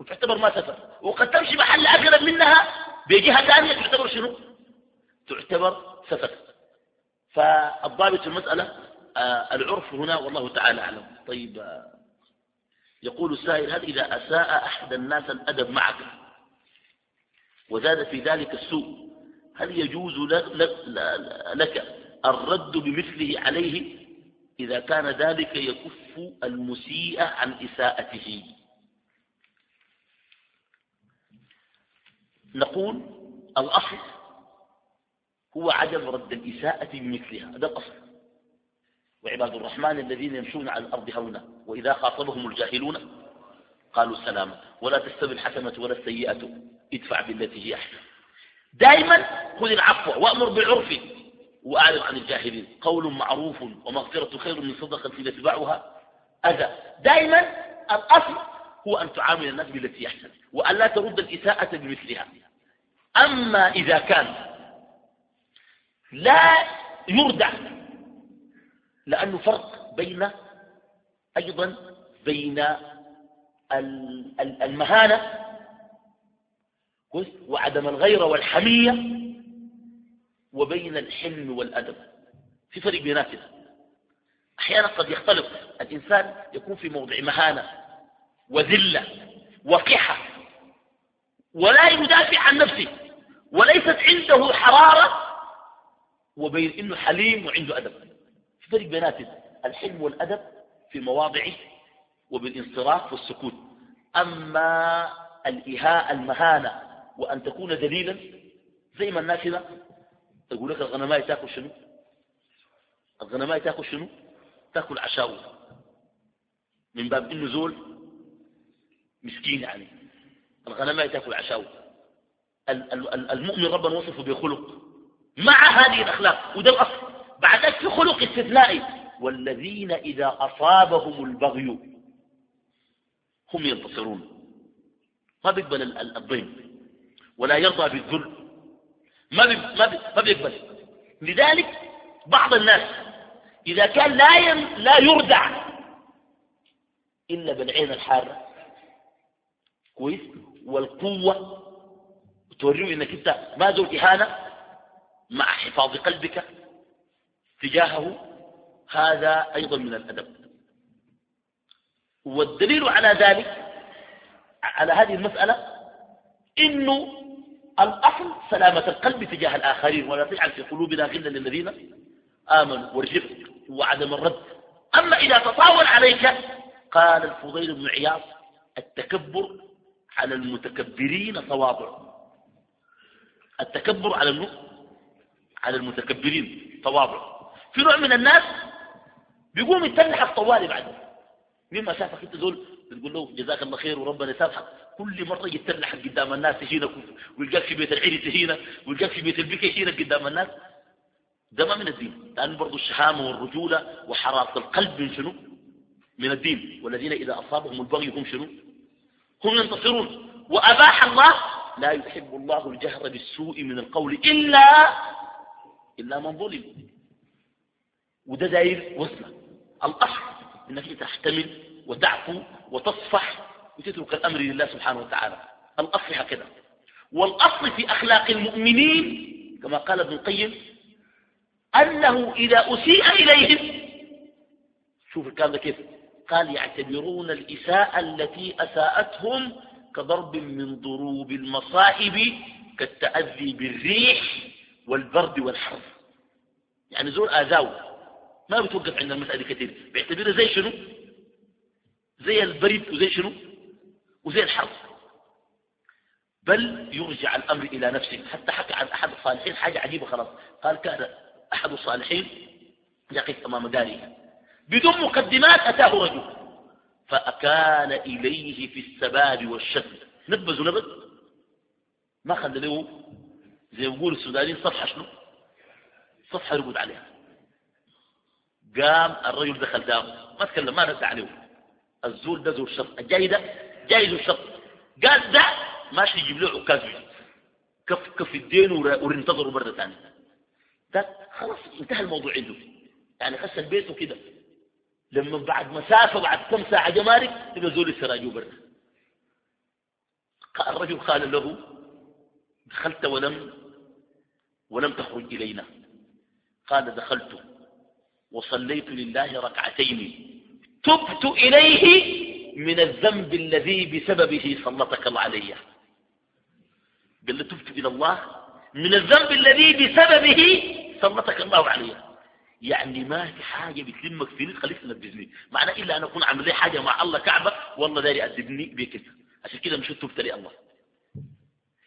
وتعتبر ما سفر. وقد تمشي محل أقرب منها بجهة ثانية تعتبر شنو؟ تعتبر سفر. فالضابط المسألة آه العرف هنا والله تعالى أعلم. طيب آه يقول السائل هل إذا أساء أحد الناس الأدب معك؟ وزاد في ذلك السوء. هل يجوز لك الرد بمثله عليه إذا كان ذلك يكف المسيء عن إساءته؟ نقول الأصل هو عدم رد الإساءة بمثلها هذا الأصل. وعباد الرحمن الذين يمشون على الأرض هونا وإذا خاطبهم الجاهلون قالوا سلاما ولا تستوي الحسنة ولا السيئة. ادفع بالتي هي أحسن. دائما خذ العفو وأمر بالعرف وأعرض عن الجاهلين. قول معروف ومغفرة خير من صدقة يتبعها أذى. دائما الأصل هو أن تعامل الناس بالتي يحسن وأن لا ترد الإساءة بمثلها. أما إذا كان لا يردع لأنه فرق بين أيضا بين المهانة وعدم الغيرة والحمية وبين الحلم والأدب. في فرق بيناتنا أحيانا قد يختلط الإنسان يكون في موضع مهانة وذلة وقحة ولا يدافع عن نفسه وليست عنده حرارة وبين إنه حليم وعنده أدب. في فرق بيناتنا الحلم والأدب في مواضعه وبالانصراف والسكوت. أما الإهاء المهانة وأن تكون دليلا زي ما الناس هنا تقول لك الغنماء تأكل شنو؟ الغنماء تأكل شنو؟ تأكل عشاوي من باب إنه زول مسكين يعني. الغنماء تأكل عشاوي المؤمن ربنا وصفه بخلق. مع هذه الأخلاق. وده الأصل. بعد في خلق استثنائي. والذين إذا أصابهم البغي هم ينتصرون. ما بيقبل الضيم. ولا يرضى بالذل. ما ما بيقبل. لذلك بعض الناس إذا كان لا لا يردع إلا بالعين الحارة. كويس؟ والقوة توريه إنك أنت ما ذو إهانة مع حفاظ قلبك تجاهه. هذا أيضا من الأدب. والدليل على ذلك على هذه المسألة إنه الأصل سلامة القلب تجاه الآخرين ولا تجعل في قلوبنا غلا للذين آمنوا. والرفق وعدم الرد. أما إذا تطاول عليك قال الفضيل بن عياض التكبر على المتكبرين تواضع. التكبر على على المتكبرين تواضع. في نوع من الناس بيقوم يتنح الطوالي بعده مما شافك أنت دول تقول له جزاك الله خير وربنا يسامحك. كل مرة يتنح قدام الناس هنا ويلقاك في بيت العيد هنا ويلقاك في بيت البكي هنا قدام الناس. ده ما من الدين. لأن برضو الشهامة والرجولة وحرارة القلب من شنو؟ من الدين. والذين إذا أصابهم البغي هم شنو؟ هم ينتصرون. وأباح الله لا يحب الله الجهر بالسوء من القول إلا إلا من ظلم. وده داير وصلة. الأصل إنك تحتمل وتعفو وتصفح وتترك الأمر لله سبحانه وتعالى. الأصل هكذا. والأصل في أخلاق المؤمنين كما قال ابن القيم أنه إذا أسيء إليهم. شوف الكلام ده كيف؟ قال يعتبرون الإساءة التي أساءتهم كضرب من ضروب المصائب كالتأذي بالريح والبرد والحر. يعني زول آذاو ما بتوقف عند المسألة كثير بيعتبرها زي شنو؟ زي البرد وزي شنو؟ وزي الحرب بل يرجع الأمر إلى نفسه. حتى حكى عن أحد الصالحين حاجة عجيبة خلاص. قال كان أحد الصالحين يقف أمام داره. بدون مقدمات أتاه رجل. فأكان إليه في السباب والشد. نبذ نبذ. ما خلى له زي ما يقول السودانيين صفحة شنو؟ صفحة يرقد عليها. قام الرجل دخل داره. ما تكلم ما نسى عليه. الزول ده زول شط الجاي ده جاي ذو شط قال ده ماشي يجيب له عكاز كف كف الدين ورنتظروا مرة ثانية. ده خلاص انتهى الموضوع عنده. يعني غسل بيته كده. لما بعد مسافة بعد كم ساعة جمارك تبقى زول السراجو برا. الرجل قال له دخلت ولم ولم تخرج إلينا. قال دخلت. وصليت لله ركعتين. تبت إليه من الذنب الذي بسببه سلطك الله علي. قال له تبت إلى الله. من الذنب الذي بسببه سلطك الله علي. يعني ما في حاجة بتلمك في رزق خليك تنبذني. معنى إلا أن أكون عامل لي حاجة مع الله كعبة والله داري أدبني بك عشان كده مش تبت لي الله.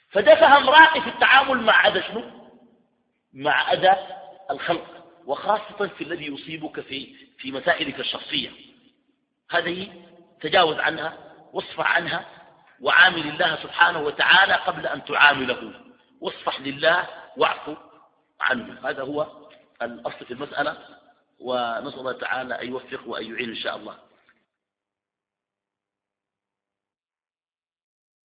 فده فهم راقي في التعامل مع أذى شنو؟ مع أذى الخلق. وخاصة في الذي يصيبك في في مسائلك الشخصية. هذه تجاوز عنها واصفح عنها وعامل الله سبحانه وتعالى قبل أن تعامله. واصفح لله واعفو عنه. هذا هو الأصل في المسألة ونسأل الله تعالى أن يوفق وأن يعين إن شاء الله.